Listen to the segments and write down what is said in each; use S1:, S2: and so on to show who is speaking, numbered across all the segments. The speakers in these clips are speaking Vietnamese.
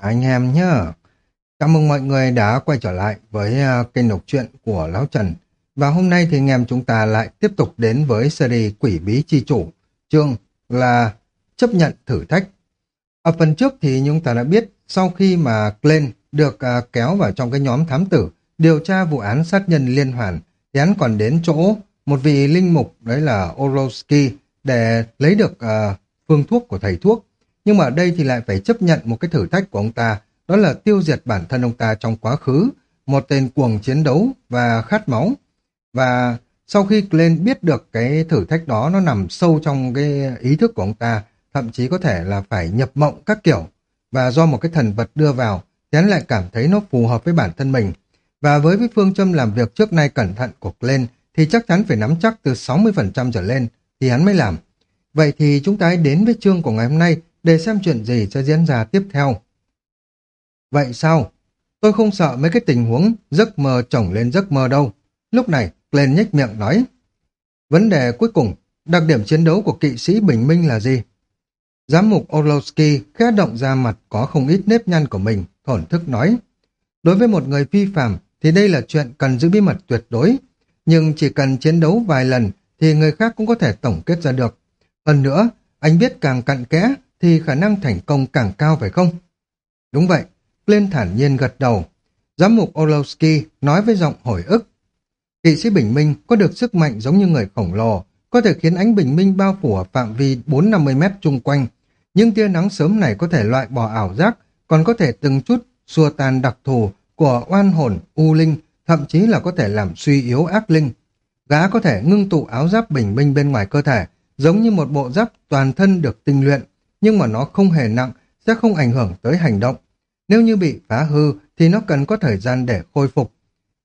S1: anh em nhé Chào mừng mọi người đã quay trở lại với uh, kênh đọc truyện của Lão Trần. Và hôm nay thì anh em chúng ta lại tiếp tục đến với series Quỷ Bí Chi Chủ, chương là chấp nhận thử thách. Ở phần trước thì chúng ta đã biết sau khi mà Glenn được uh, kéo vào trong cái nhóm thám tử điều tra vụ án sát nhân liên hoàn, thì hắn còn đến chỗ một vị linh mục đấy là Orlowski để lấy được uh, phương thuốc của thầy thuốc nhưng mà ở đây thì lại phải chấp nhận một cái thử thách của ông ta, đó là tiêu diệt bản thân ông ta trong quá khứ, một tên cuồng chiến đấu và khát máu. Và sau khi Glenn biết được cái thử thách đó nó nằm sâu trong cái ý thức của ông ta, thậm chí có thể là phải nhập mộng các kiểu, và do một cái thần vật đưa vào, thì hắn lại cảm thấy nó phù hợp với bản thân mình. Và với cái phương châm làm việc trước nay cẩn thận của Glenn, thì chắc chắn phải nắm chắc từ 60% trở lên, thì hắn mới làm. Vậy thì chúng ta hãy đến với chương của ngày hôm nay, để xem chuyện gì sẽ diễn ra tiếp theo. Vậy sao? Tôi không sợ mấy cái tình huống giấc mơ chồng lên giấc mơ đâu. Lúc này, Glenn nhếch miệng nói. Vấn đề cuối cùng, đặc điểm chiến đấu của kỵ sĩ Bình Minh là gì? Giám mục Orlowski khẽ động ra mặt có không ít nếp nhăn của mình, thổn thức nói. Đối với một người phi phạm thì đây là chuyện cần giữ bí mật tuyệt đối. Nhưng chỉ cần chiến đấu vài lần thì người khác cũng có thể tổng kết ra được. Hơn nữa, anh biết càng cặn kẽ thì khả năng thành công càng cao phải không? Đúng vậy, lên thản nhiên gật đầu. Giám mục Orlowski nói với giọng hồi ức. Kỵ sĩ bình minh có được sức mạnh giống như người khổng lồ, có thể khiến ánh bình minh bao phủ ở phạm vi 450 mét chung quanh. Nhưng tia nắng sớm này có thể loại bỏ ảo giác, còn có thể từng chút xua tan đặc thù của oan hồn, u linh, thậm chí là có thể làm suy yếu ác linh. Gã có thể ngưng tụ áo giáp bình minh bên ngoài cơ thể, giống như một bộ giáp toàn thân được tinh luyện, nhưng mà nó không hề nặng, sẽ không ảnh hưởng tới hành động. Nếu như bị phá hư thì nó cần có thời gian để khôi phục.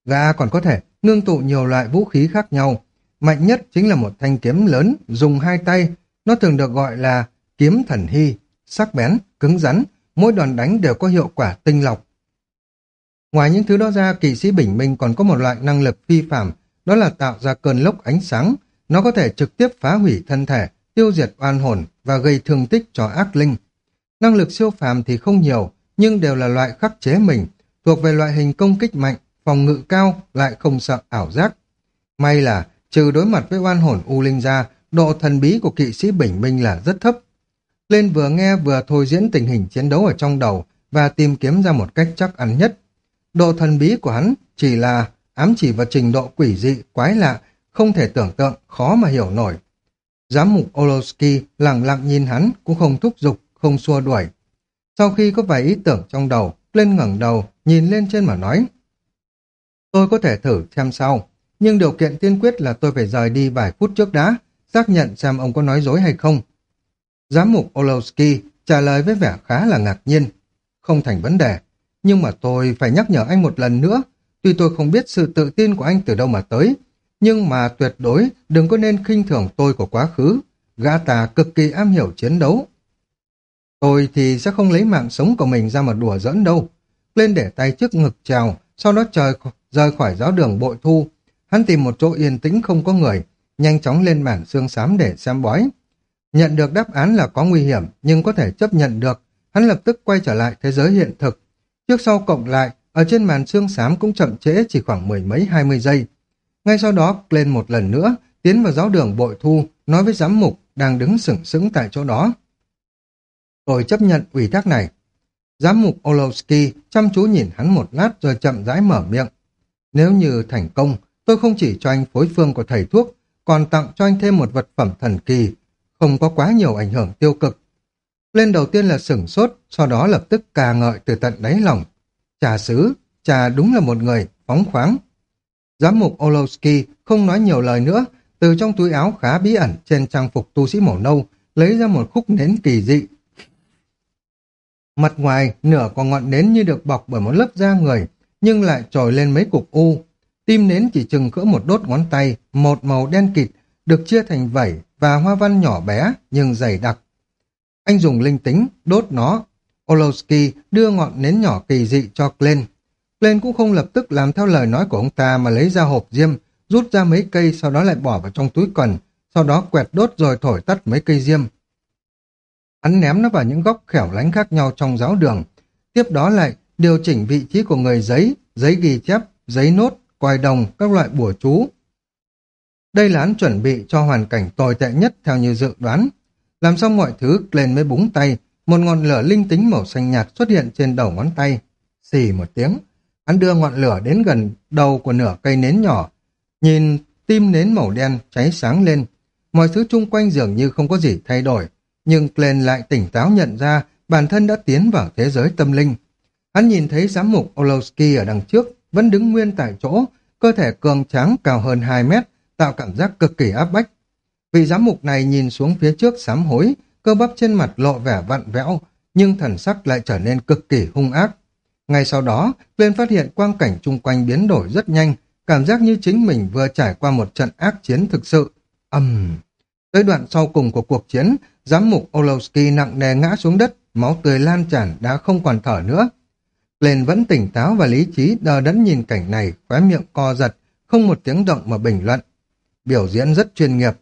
S1: gà còn có thể ngưng tụ nhiều loại vũ khí khác nhau. Mạnh nhất chính là một thanh kiếm lớn dùng hai tay. Nó thường được gọi là kiếm thần hy, sắc bén, cứng rắn, mỗi đòn đánh đều có hiệu quả tinh lọc. Ngoài những thứ đó ra, kỵ sĩ Bình Minh còn có một loại năng lực phi phạm, đó là tạo ra cơn lốc ánh sáng. Nó có thể trực tiếp phá hủy thân thể, tiêu diệt oan hồn và gây thương tích cho ác linh. Năng lực siêu phàm thì không nhiều, nhưng đều là loại khắc chế mình, thuộc về loại hình công kích mạnh, phòng ngự cao, lại không sợ ảo giác. May là, trừ đối mặt với oan hồn U Linh ra, độ thần bí của kỵ sĩ Bình Minh là rất thấp. Lên vừa nghe vừa thôi diễn tình hình chiến đấu ở trong đầu và tìm kiếm ra một cách chắc ăn nhất. Độ thần bí của hắn chỉ là ám chỉ vào trình độ quỷ dị, quái lạ, không thể tưởng tượng, khó mà hiểu nổi. Giám mục Olowski lặng lặng nhìn hắn, cũng không thúc giục, không xua đuổi. Sau khi có vài ý tưởng trong đầu, lên ngẩng đầu, nhìn lên trên mà nói. Tôi có thể thử xem sau, nhưng điều kiện tiên quyết là tôi phải rời đi vài phút trước đã, xác nhận xem ông có nói dối hay không. Giám mục Olowski trả lời với vẻ khá là ngạc nhiên. Không thành vấn đề, nhưng mà tôi phải nhắc nhở anh một lần nữa. Tuy tôi không biết sự tự tin của anh từ đâu mà tới, nhưng mà tuyệt đối đừng có nên khinh thường tôi của quá khứ. Gã ta cực kỳ am hiểu chiến đấu. Tôi thì sẽ không lấy mạng sống của mình ra mà đùa giỡn đâu. Lên để tay trước ngực trào, sau đó trời rời khỏi giáo đường bội thu. Hắn tìm một chỗ yên tĩnh không có người, nhanh chóng lên màn xương xám để xem bói. Nhận được đáp án là có nguy hiểm, nhưng có thể chấp nhận được. Hắn lập tức quay trở lại thế giới hiện thực. Trước sau cộng lại, ở trên màn xương xám cũng chậm trễ chỉ khoảng mười mấy hai mươi giây. Ngay sau đó, lên một lần nữa, tiến vào giáo đường bội thu, nói với giám mục đang đứng sững sững tại chỗ đó. Tôi chấp nhận ủy thác này. Giám mục Olowski chăm chú nhìn hắn một lát rồi chậm rãi mở miệng. Nếu như thành công, tôi không chỉ cho anh phối phương của thầy thuốc, còn tặng cho anh thêm một vật phẩm thần kỳ, không có quá nhiều ảnh hưởng tiêu cực. Lên đầu tiên là sửng sốt, sau đó lập tức cà ngợi từ tận đáy lòng. Trà sứ, trà đúng là một người, phóng khoáng, Giám mục Olowski không nói nhiều lời nữa, từ trong túi áo khá bí ẩn trên trang phục tu sĩ màu nâu, lấy ra một khúc nến kỳ dị. Mặt ngoài, nửa con ngọn nến như được bọc bởi một lớp da người, nhưng lại trồi lên mấy cục u. Tim nến chỉ chừng cỡ một đốt ngón tay, một màu đen kịt, được chia thành vảy và hoa văn nhỏ bé nhưng dày đặc. Anh dùng linh tính, đốt nó. Olowski đưa ngọn nến nhỏ kỳ dị cho Glenn, lên cũng không lập tức làm theo lời nói của ông ta mà lấy ra hộp diêm, rút ra mấy cây sau đó lại bỏ vào trong túi quần, sau đó quẹt đốt rồi thổi tắt mấy cây diêm. Hắn ném nó vào những góc khẻo lánh khác nhau trong giáo đường. tiếp đó lại điều chỉnh vị trí của người giấy, giấy ghi chép, giấy nốt, quài đồng, các loại bùa chú. Đây là hắn chuẩn bị cho hoàn cảnh tồi tệ nhất theo như dự đoán. Làm xong mọi thứ, lên mới búng tay, một ngọn lửa linh tính màu xanh nhạt xuất hiện trên đầu ngón tay. Xì một tiếng, hắn đưa ngọn lửa đến gần đầu của nửa cây nến nhỏ. Nhìn tim nến màu đen cháy sáng lên. Mọi thứ chung quanh dường như không có gì thay đổi, nhưng Glenn lại tỉnh táo nhận ra bản thân đã tiến vào thế giới tâm linh. Hắn nhìn thấy giám mục Olowski ở đằng trước, vẫn đứng nguyên tại chỗ, cơ thể cường tráng cao hơn 2 mét, tạo cảm giác cực kỳ áp bách. Vị giám mục này nhìn xuống phía trước sám hối, cơ bắp trên mặt lộ vẻ vặn vẽo, nhưng thần sắc lại trở nên cực kỳ hung ác. Ngay sau đó, lên phát hiện quang cảnh chung quanh biến đổi rất nhanh, cảm giác như chính mình vừa trải qua một trận ác chiến thực sự. Âm! Uhm. Tới đoạn sau cùng của cuộc chiến, giám mục Olowski nặng nề ngã xuống đất, máu tươi lan tràn đã không còn thở nữa. Lên vẫn tỉnh táo và lý trí đờ đẫn nhìn cảnh này, khóe miệng co giật, không một tiếng động mà bình luận. Biểu diễn rất chuyên nghiệp,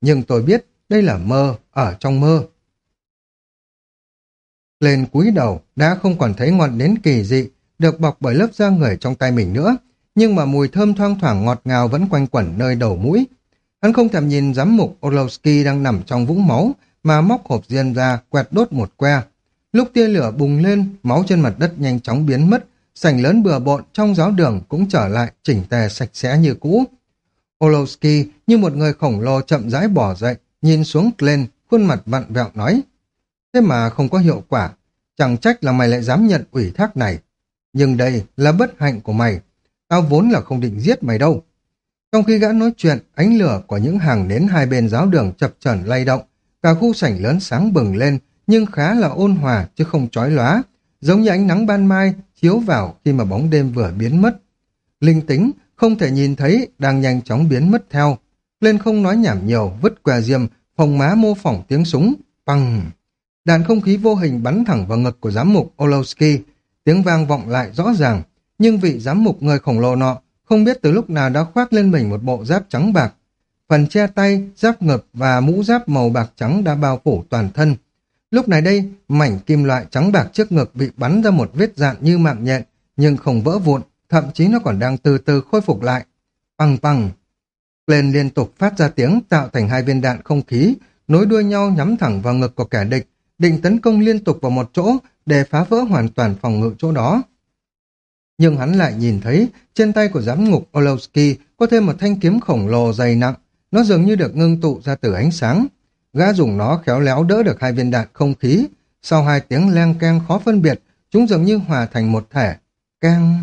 S1: nhưng tôi biết đây là mơ, ở trong mơ. Lên cúi đầu, đã không còn thấy ngọn nến kỳ dị, được bọc bởi lớp da người trong tay mình nữa, nhưng mà mùi thơm thoang thoảng ngọt ngào vẫn quanh quẩn nơi đầu mũi. Hắn không thèm nhìn giám mục Olowski đang nằm trong vũng máu, mà móc hộp diên ra, quẹt đốt một que. Lúc tia lửa bùng lên, máu trên mặt đất nhanh chóng biến mất, sảnh lớn bừa bộn trong giáo đường cũng trở lại chỉnh tề sạch sẽ như cũ. Olowski như một người khổng lồ chậm rãi bỏ dậy, nhìn xuống lên khuôn mặt vặn vẹo nói. Thế mà không có hiệu quả, chẳng trách là mày lại dám nhận ủy thác này. Nhưng đây là bất hạnh của mày, tao vốn là không định giết mày đâu. Trong khi gã nói chuyện, ánh lửa của những hàng nến hai bên giáo đường chập chờn lay động, cả khu sảnh lớn sáng bừng lên, nhưng khá là ôn hòa chứ không chói lóa, giống như ánh nắng ban mai chiếu vào khi mà bóng đêm vừa biến mất. Linh tính, không thể nhìn thấy, đang nhanh chóng biến mất theo. Lên không nói nhảm nhiều, vứt que diêm, phòng má mô phỏng tiếng súng, bằng. Đạn không khí vô hình bắn thẳng vào ngực của giám mục Olowski, tiếng vang vọng lại rõ ràng, nhưng vị giám mục người khổng lồ nọ không biết từ lúc nào đã khoác lên mình một bộ giáp trắng bạc. Phần che tay, giáp ngực và mũ giáp màu bạc trắng đã bao phủ toàn thân. Lúc này đây, mảnh kim loại trắng bạc trước ngực bị bắn ra một vết dạn như mạng nhện, nhưng không vỡ vụn, thậm chí nó còn đang từ từ khôi phục lại. Păng păng. Lên liên tục phát ra tiếng tạo thành hai viên đạn không khí, nối đuôi nhau nhắm thẳng vào ngực của kẻ địch, định tấn công liên tục vào một chỗ để phá vỡ hoàn toàn phòng ngự chỗ đó. Nhưng hắn lại nhìn thấy trên tay của giám ngục Olowski có thêm một thanh kiếm khổng lồ dày nặng, nó dường như được ngưng tụ ra từ ánh sáng. Gã dùng nó khéo léo đỡ được hai viên đạn không khí, sau hai tiếng leng keng khó phân biệt, chúng dường như hòa thành một thể. Keng...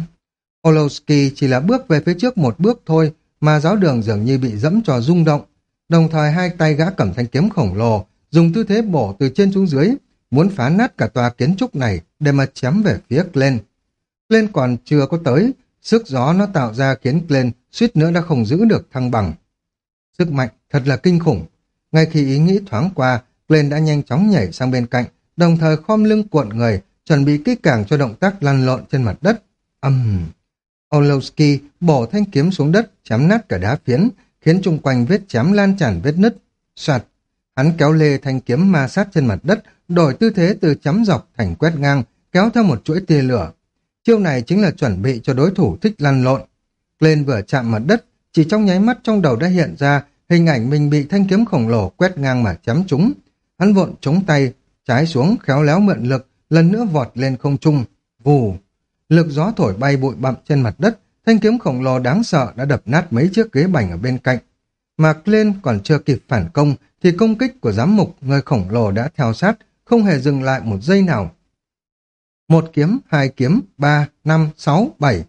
S1: Olowski chỉ là bước về phía trước một bước thôi, mà giáo đường dường như bị dẫm cho rung động. Đồng thời hai tay gã cầm thanh kiếm khổng lồ, dùng tư thế bổ từ trên xuống dưới, muốn phá nát cả tòa kiến trúc này để mà chém về phía Glenn. Glenn còn chưa có tới, sức gió nó tạo ra khiến Glenn suýt nữa đã không giữ được thăng bằng. Sức mạnh thật là kinh khủng. Ngay khi ý nghĩ thoáng qua, Glenn đã nhanh chóng nhảy sang bên cạnh, đồng thời khom lưng cuộn người, chuẩn bị kích càng cho động tác lăn lộn trên mặt đất. Âm! Olowski bổ thanh kiếm xuống đất, chém nát cả đá phiến, khiến chung quanh vết chém lan tràn vết nứt. Soạt! Hắn kéo lê thanh kiếm ma sát trên mặt đất, đổi tư thế từ chấm dọc thành quét ngang, kéo theo một chuỗi tia lửa. Chiêu này chính là chuẩn bị cho đối thủ thích lăn lộn. Lên vừa chạm mặt đất, chỉ trong nháy mắt trong đầu đã hiện ra hình ảnh mình bị thanh kiếm khổng lồ quét ngang mà chém trúng. Hắn vội chống tay, trái xuống khéo léo mượn lực, lần nữa vọt lên không trung. Vù! Lực gió thổi bay bụi bặm trên mặt đất, thanh kiếm khổng lồ đáng sợ đã đập nát mấy chiếc ghế bành ở bên cạnh. mà lên còn chưa kịp phản công thì công kích của giám mục người khổng lồ đã theo sát, không hề dừng lại một giây nào. Một kiếm, hai kiếm, ba, năm, sáu, bảy.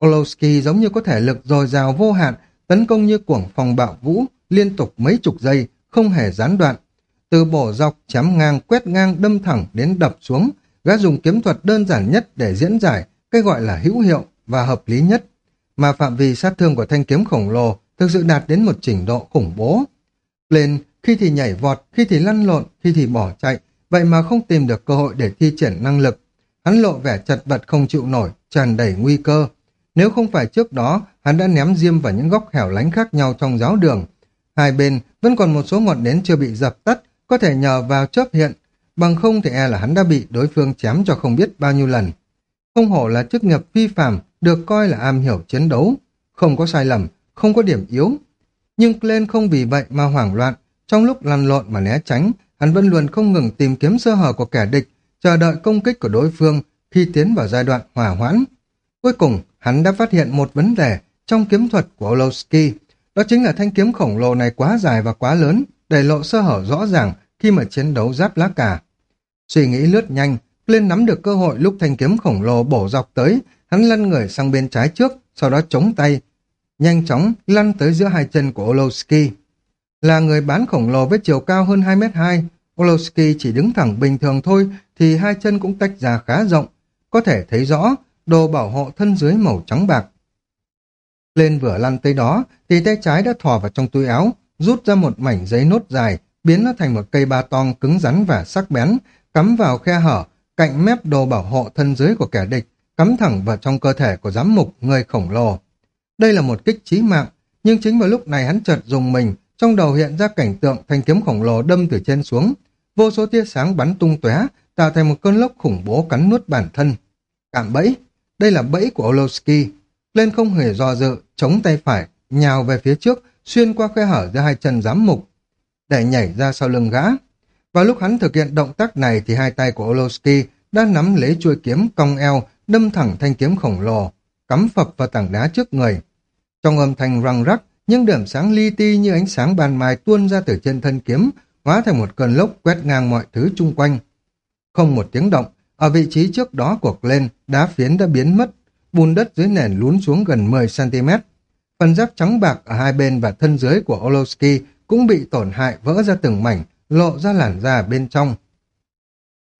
S1: Olowski giống như có thể lực dồi dào vô hạn, tấn công như cuồng phòng bạo vũ, liên tục mấy chục giây, không hề gián đoạn. Từ bổ dọc, chém ngang, quét ngang, đâm thẳng đến đập xuống, gã dùng kiếm thuật đơn giản nhất để diễn giải, cái gọi là hữu hiệu và hợp lý nhất. Mà phạm vi sát thương của thanh kiếm khổng lồ thực sự đạt đến một trình độ khủng bố. Lên, khi thì nhảy vọt, khi thì lăn lộn, khi thì bỏ chạy, vậy mà không tìm được cơ hội để thi triển năng lực. Hắn lộ vẻ chật vật không chịu nổi, tràn đầy nguy cơ. Nếu không phải trước đó, hắn đã ném diêm vào những góc hẻo lánh khác nhau trong giáo đường. Hai bên vẫn còn một số ngọn nến chưa bị dập tắt, có thể nhờ vào chớp hiện, bằng không thì e là hắn đã bị đối phương chém cho không biết bao nhiêu lần. Không hổ là chức nghiệp phi phạm được coi là am hiểu chiến đấu, không có sai lầm, không có điểm yếu. Nhưng Glenn không vì vậy mà hoảng loạn, trong lúc lăn lộn mà né tránh, hắn vẫn luôn không ngừng tìm kiếm sơ hở của kẻ địch, chờ đợi công kích của đối phương khi tiến vào giai đoạn hỏa hoãn. Cuối cùng, hắn đã phát hiện một vấn đề trong kiếm thuật của Olowski, đó chính là thanh kiếm khổng lồ này quá dài và quá lớn, để lộ sơ hở rõ ràng khi mà chiến đấu giáp lá cà. Suy nghĩ lướt nhanh, lên nắm được cơ hội lúc thanh kiếm khổng lồ bổ dọc tới, hắn lăn người sang bên trái trước, sau đó chống tay, nhanh chóng lăn tới giữa hai chân của Olowski. Là người bán khổng lồ với chiều cao hơn 2m2, Olowski chỉ đứng thẳng bình thường thôi thì hai chân cũng tách ra khá rộng, có thể thấy rõ đồ bảo hộ thân dưới màu trắng bạc. Lên vừa lăn tới đó thì tay trái đã thò vào trong túi áo, rút ra một mảnh giấy nốt dài, biến nó thành một cây ba tong cứng rắn và sắc bén, cắm vào khe hở, cạnh mép đồ bảo hộ thân dưới của kẻ địch, cắm thẳng vào trong cơ thể của giám mục người khổng lồ. Đây là một kích chí mạng, nhưng chính vào lúc này hắn chợt dùng mình, trong đầu hiện ra cảnh tượng thanh kiếm khổng lồ đâm từ trên xuống, vô số tia sáng bắn tung tóe, tạo thành một cơn lốc khủng bố cắn nuốt bản thân. Cạm bẫy, đây là bẫy của Olowski. Lên không hề do dự, chống tay phải, nhào về phía trước, xuyên qua khe hở giữa hai chân giám mục, để nhảy ra sau lưng gã. Vào lúc hắn thực hiện động tác này thì hai tay của Olowski đã nắm lấy chuôi kiếm cong eo, đâm thẳng thanh kiếm khổng lồ, cắm phập vào tảng đá trước người. Trong âm thanh răng rắc, những điểm sáng li ti như ánh sáng bàn mai tuôn ra từ trên thân kiếm, hóa thành một cơn lốc quét ngang mọi thứ chung quanh. Không một tiếng động, ở vị trí trước đó của Glenn, đá phiến đã biến mất, bùn đất dưới nền lún xuống gần 10cm. Phần giáp trắng bạc ở hai bên và thân dưới của Olowski cũng bị tổn hại vỡ ra từng mảnh, lộ ra làn da bên trong.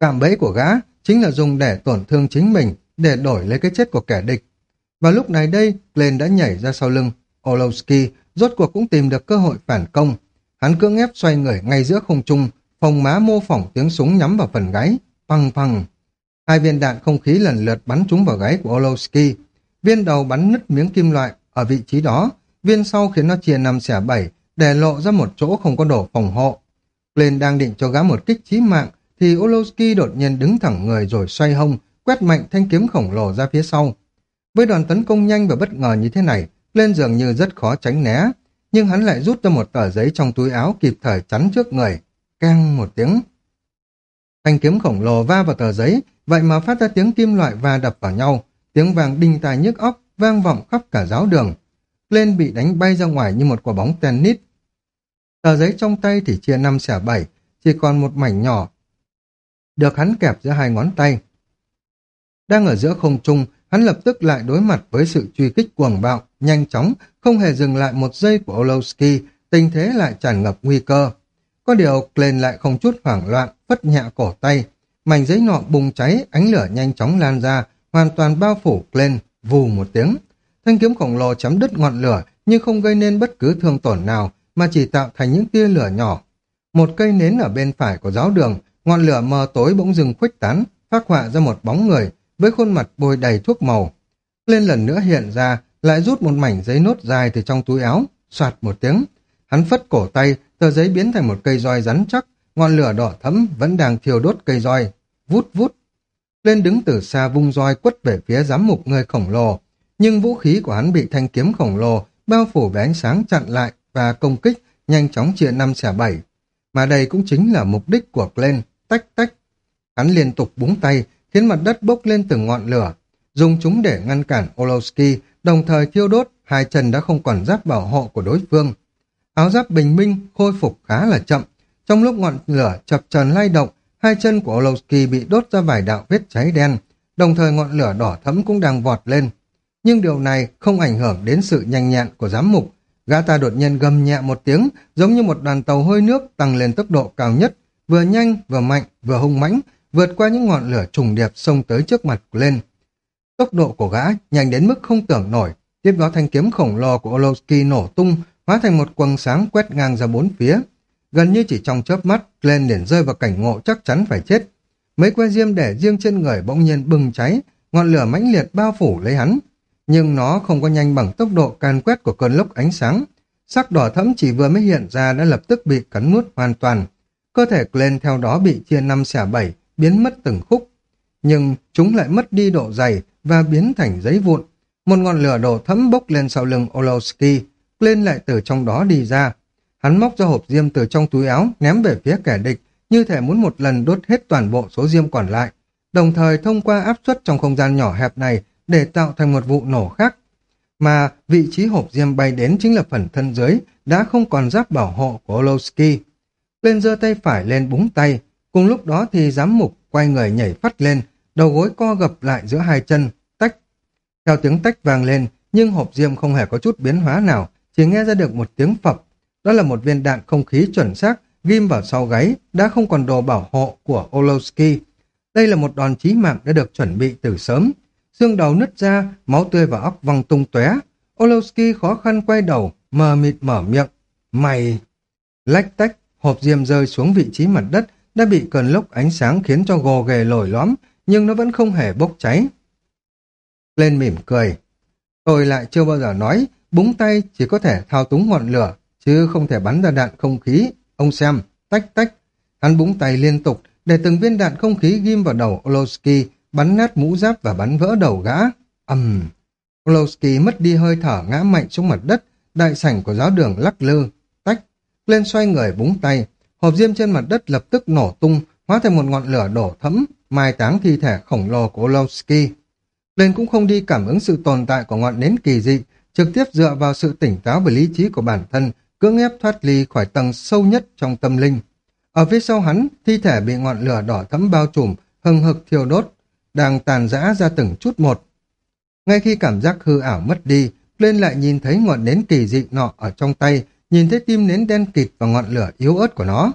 S1: Cạm bẫy của gã chính là dùng để tổn thương chính mình, để đổi lấy cái chết của kẻ địch. Và lúc này đây, Glenn đã nhảy ra sau lưng. Olowski rốt cuộc cũng tìm được cơ hội phản công. Hắn cưỡng ép xoay người ngay giữa không trung, phòng má mô phỏng tiếng súng nhắm vào phần gáy. Păng păng. Hai viên đạn không khí lần lượt bắn trúng vào gáy của Olowski. Viên đầu bắn nứt miếng kim loại ở vị trí đó. Viên sau khiến nó chia năm xẻ bảy, để lộ ra một chỗ không có đổ phòng hộ. Glenn đang định cho gã một kích chí mạng, thì Olowski đột nhiên đứng thẳng người rồi xoay hông, quét mạnh thanh kiếm khổng lồ ra phía sau. Với đoàn tấn công nhanh và bất ngờ như thế này, lên dường như rất khó tránh né, nhưng hắn lại rút ra một tờ giấy trong túi áo kịp thời chắn trước người. Keng một tiếng. Thanh kiếm khổng lồ va vào tờ giấy, vậy mà phát ra tiếng kim loại va đập vào nhau, tiếng vàng đinh tai nhức óc, vang vọng khắp cả giáo đường. Lên bị đánh bay ra ngoài như một quả bóng tennis. Tờ giấy trong tay thì chia năm xẻ bảy, chỉ còn một mảnh nhỏ. Được hắn kẹp giữa hai ngón tay. Đang ở giữa không trung, hắn lập tức lại đối mặt với sự truy kích cuồng bạo, nhanh chóng, không hề dừng lại một giây của Olowski, tình thế lại tràn ngập nguy cơ. Có điều, Glenn lại không chút hoảng loạn, phất nhẹ cổ tay. Mảnh giấy nọ bùng cháy, ánh lửa nhanh chóng lan ra, hoàn toàn bao phủ Glenn, vù một tiếng. Thanh kiếm khổng lồ chấm đứt ngọn lửa, nhưng không gây nên bất cứ thương tổn nào, mà chỉ tạo thành những tia lửa nhỏ. Một cây nến ở bên phải của giáo đường, ngọn lửa mờ tối bỗng dừng khuếch tán, phát họa ra một bóng người, với khuôn mặt bôi đầy thuốc màu. Lên lần nữa hiện ra, lại rút một mảnh giấy nốt dài từ trong túi áo, soạt một tiếng. Hắn phất cổ tay, tờ giấy biến thành một cây roi rắn chắc, ngọn lửa đỏ thẫm vẫn đang thiêu đốt cây roi. Vút vút. Lên đứng từ xa vung roi quất về phía giám mục người khổng lồ, nhưng vũ khí của hắn bị thanh kiếm khổng lồ bao phủ với ánh sáng chặn lại và công kích nhanh chóng chia năm xẻ bảy. Mà đây cũng chính là mục đích của Glenn, tách tách. Hắn liên tục búng tay, khiến mặt đất bốc lên từng ngọn lửa, dùng chúng để ngăn cản Olowski, đồng thời thiêu đốt, hai chân đã không còn giáp bảo hộ của đối phương. Áo giáp bình minh khôi phục khá là chậm, trong lúc ngọn lửa chập trần lay động, hai chân của Olowski bị đốt ra vài đạo vết cháy đen, đồng thời ngọn lửa đỏ thẫm cũng đang vọt lên. Nhưng điều này không ảnh hưởng đến sự nhanh nhẹn của giám mục. Gã ta đột nhiên gầm nhẹ một tiếng, giống như một đoàn tàu hơi nước tăng lên tốc độ cao nhất, vừa nhanh, vừa mạnh, vừa hung mãnh, vượt qua những ngọn lửa trùng điệp xông tới trước mặt lên. Tốc độ của gã nhanh đến mức không tưởng nổi, tiếp đó thanh kiếm khổng lồ của Olowski nổ tung, hóa thành một quầng sáng quét ngang ra bốn phía. Gần như chỉ trong chớp mắt, Glenn liền rơi vào cảnh ngộ chắc chắn phải chết. Mấy que diêm để riêng trên người bỗng nhiên bừng cháy, ngọn lửa mãnh liệt bao phủ lấy hắn. Nhưng nó không có nhanh bằng tốc độ can quét của cơn lốc ánh sáng. Sắc đỏ thẫm chỉ vừa mới hiện ra đã lập tức bị cắn nuốt hoàn toàn. cơ thể Glenn theo đó bị chia năm xẻ bảy, biến mất từng khúc. Nhưng chúng lại mất đi độ dày và biến thành giấy vụn. Một ngọn lửa đổ thấm bốc lên sau lưng Olowski, lên lại từ trong đó đi ra. Hắn móc ra hộp diêm từ trong túi áo, ném về phía kẻ địch, như thể muốn một lần đốt hết toàn bộ số diêm còn lại, đồng thời thông qua áp suất trong không gian nhỏ hẹp này để tạo thành một vụ nổ khác. Mà vị trí hộp diêm bay đến chính là phần thân dưới, đã không còn giáp bảo hộ của Olowski. Lên giơ tay phải lên búng tay, cùng lúc đó thì giám mục quay người nhảy phát lên, đầu gối co gập lại giữa hai chân, tách. Theo tiếng tách vang lên, nhưng hộp diêm không hề có chút biến hóa nào, chỉ nghe ra được một tiếng phập. Đó là một viên đạn không khí chuẩn xác, ghim vào sau gáy, đã không còn đồ bảo hộ của Olowski. Đây là một đòn chí mạng đã được chuẩn bị từ sớm. Xương đầu nứt ra, máu tươi và óc văng tung tóe. Olowski khó khăn quay đầu, mờ mịt mở miệng. Mày... Lách tách, hộp diêm rơi xuống vị trí mặt đất, đã bị cơn lốc ánh sáng khiến cho gồ ghề lồi lõm, nhưng nó vẫn không hề bốc cháy. Lên mỉm cười. Tôi lại chưa bao giờ nói, búng tay chỉ có thể thao túng ngọn lửa, chứ không thể bắn ra đạn không khí. Ông xem, tách tách. Hắn búng tay liên tục, để từng viên đạn không khí ghim vào đầu Olowski, bắn nát mũ giáp và bắn vỡ đầu gã. ầm Olowski mất đi hơi thở ngã mạnh xuống mặt đất, đại sảnh của giáo đường lắc lư, tách. Lên xoay người búng tay, hộp diêm trên mặt đất lập tức nổ tung, hóa thành một ngọn lửa đổ thẫm, mai táng thi thể khổng lồ của Olowski. Lên cũng không đi cảm ứng sự tồn tại của ngọn nến kỳ dị, trực tiếp dựa vào sự tỉnh táo và lý trí của bản thân, cưỡng ép thoát ly khỏi tầng sâu nhất trong tâm linh. Ở phía sau hắn, thi thể bị ngọn lửa đỏ thẫm bao trùm, hừng hực thiêu đốt, đang tàn rã ra từng chút một. Ngay khi cảm giác hư ảo mất đi, lên lại nhìn thấy ngọn nến kỳ dị nọ ở trong tay, nhìn thấy tim nến đen kịt và ngọn lửa yếu ớt của nó.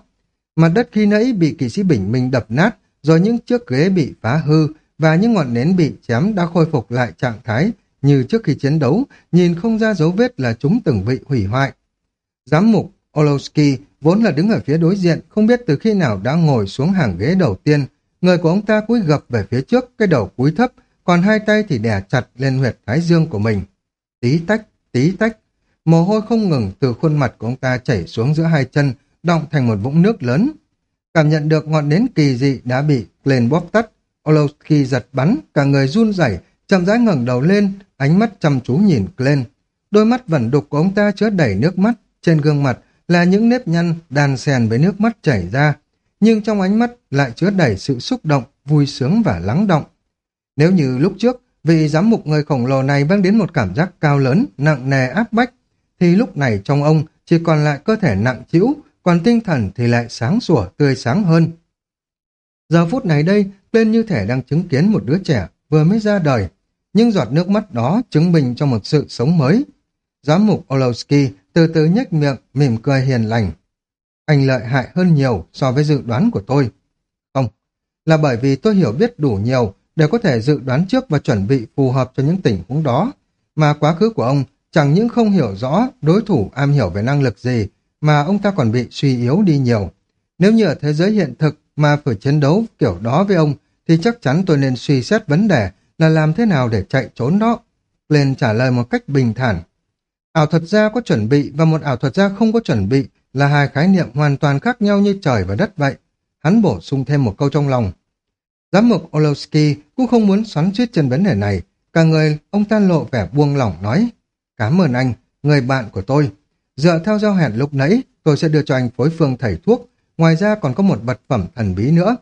S1: Mặt đất khi nãy bị kỵ sĩ Bình Minh đập nát, rồi những chiếc ghế bị phá hư và những ngọn nến bị chém đã khôi phục lại trạng thái như trước khi chiến đấu, nhìn không ra dấu vết là chúng từng bị hủy hoại. Giám mục Olowski vốn là đứng ở phía đối diện, không biết từ khi nào đã ngồi xuống hàng ghế đầu tiên. Người của ông ta cúi gập về phía trước, cái đầu cúi thấp, còn hai tay thì đè chặt lên huyệt thái dương của mình. Tí tách, tí tách, mồ hôi không ngừng từ khuôn mặt của ông ta chảy xuống giữa hai chân, đọng thành một vũng nước lớn. Cảm nhận được ngọn nến kỳ dị đã bị lên bóp tắt, Olowski giật bắn, cả người run rẩy, chậm rãi ngẩng đầu lên, ánh mắt chăm chú nhìn lên. Đôi mắt vẩn đục của ông ta chứa đầy nước mắt, trên gương mặt là những nếp nhăn đàn xèn với nước mắt chảy ra, nhưng trong ánh mắt lại chứa đầy sự xúc động, vui sướng và lắng động. Nếu như lúc trước, vị giám mục người khổng lồ này mang đến một cảm giác cao lớn, nặng nề áp bách, thì lúc này trong ông chỉ còn lại cơ thể nặng trĩu, còn tinh thần thì lại sáng sủa, tươi sáng hơn. Giờ phút này đây, lên như thể đang chứng kiến một đứa trẻ vừa mới ra đời, nhưng giọt nước mắt đó chứng minh cho một sự sống mới. Giám mục Olowski từ từ nhếch miệng, mỉm cười hiền lành. Anh lợi hại hơn nhiều so với dự đoán của tôi. Không, là bởi vì tôi hiểu biết đủ nhiều để có thể dự đoán trước và chuẩn bị phù hợp cho những tình huống đó. Mà quá khứ của ông chẳng những không hiểu rõ đối thủ am hiểu về năng lực gì, mà ông ta còn bị suy yếu đi nhiều. Nếu như ở thế giới hiện thực mà phải chiến đấu kiểu đó với ông, thì chắc chắn tôi nên suy xét vấn đề là làm thế nào để chạy trốn đó. Lên trả lời một cách bình thản. Ảo thuật gia có chuẩn bị và một ảo thuật gia không có chuẩn bị là hai khái niệm hoàn toàn khác nhau như trời và đất vậy. Hắn bổ sung thêm một câu trong lòng. Giám mục Olowski cũng không muốn xoắn suýt trên vấn đề này. Cả người ông ta lộ vẻ buông lỏng nói. Cảm ơn anh, người bạn của tôi. Dựa theo giao hẹn lúc nãy, tôi sẽ đưa cho anh phối phương thầy thuốc. Ngoài ra còn có một vật phẩm thần bí nữa.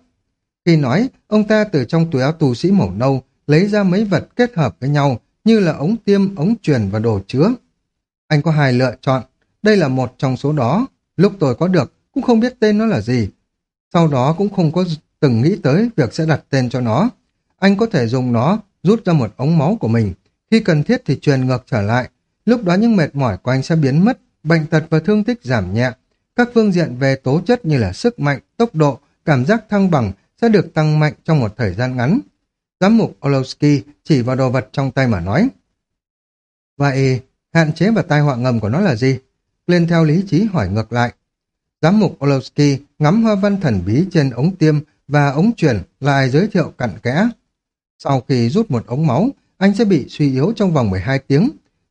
S1: Khi nói, ông ta từ trong túi áo tù sĩ màu nâu lấy ra mấy vật kết hợp với nhau như là ống tiêm, ống truyền và đồ chứa. Anh có hai lựa chọn, đây là một trong số đó. Lúc tôi có được, cũng không biết tên nó là gì. Sau đó cũng không có từng nghĩ tới việc sẽ đặt tên cho nó. Anh có thể dùng nó rút ra một ống máu của mình. Khi cần thiết thì truyền ngược trở lại. Lúc đó những mệt mỏi của anh sẽ biến mất, bệnh tật và thương tích giảm nhẹ. Các phương diện về tố chất như là sức mạnh, tốc độ, cảm giác thăng bằng sẽ được tăng mạnh trong một thời gian ngắn. Giám mục Olowski chỉ vào đồ vật trong tay mà nói. Vậy, hạn chế và tai họa ngầm của nó là gì? Lên theo lý trí hỏi ngược lại. Giám mục Olowski ngắm hoa văn thần bí trên ống tiêm và ống truyền lại giới thiệu cặn kẽ. Sau khi rút một ống máu, anh sẽ bị suy yếu trong vòng 12 tiếng.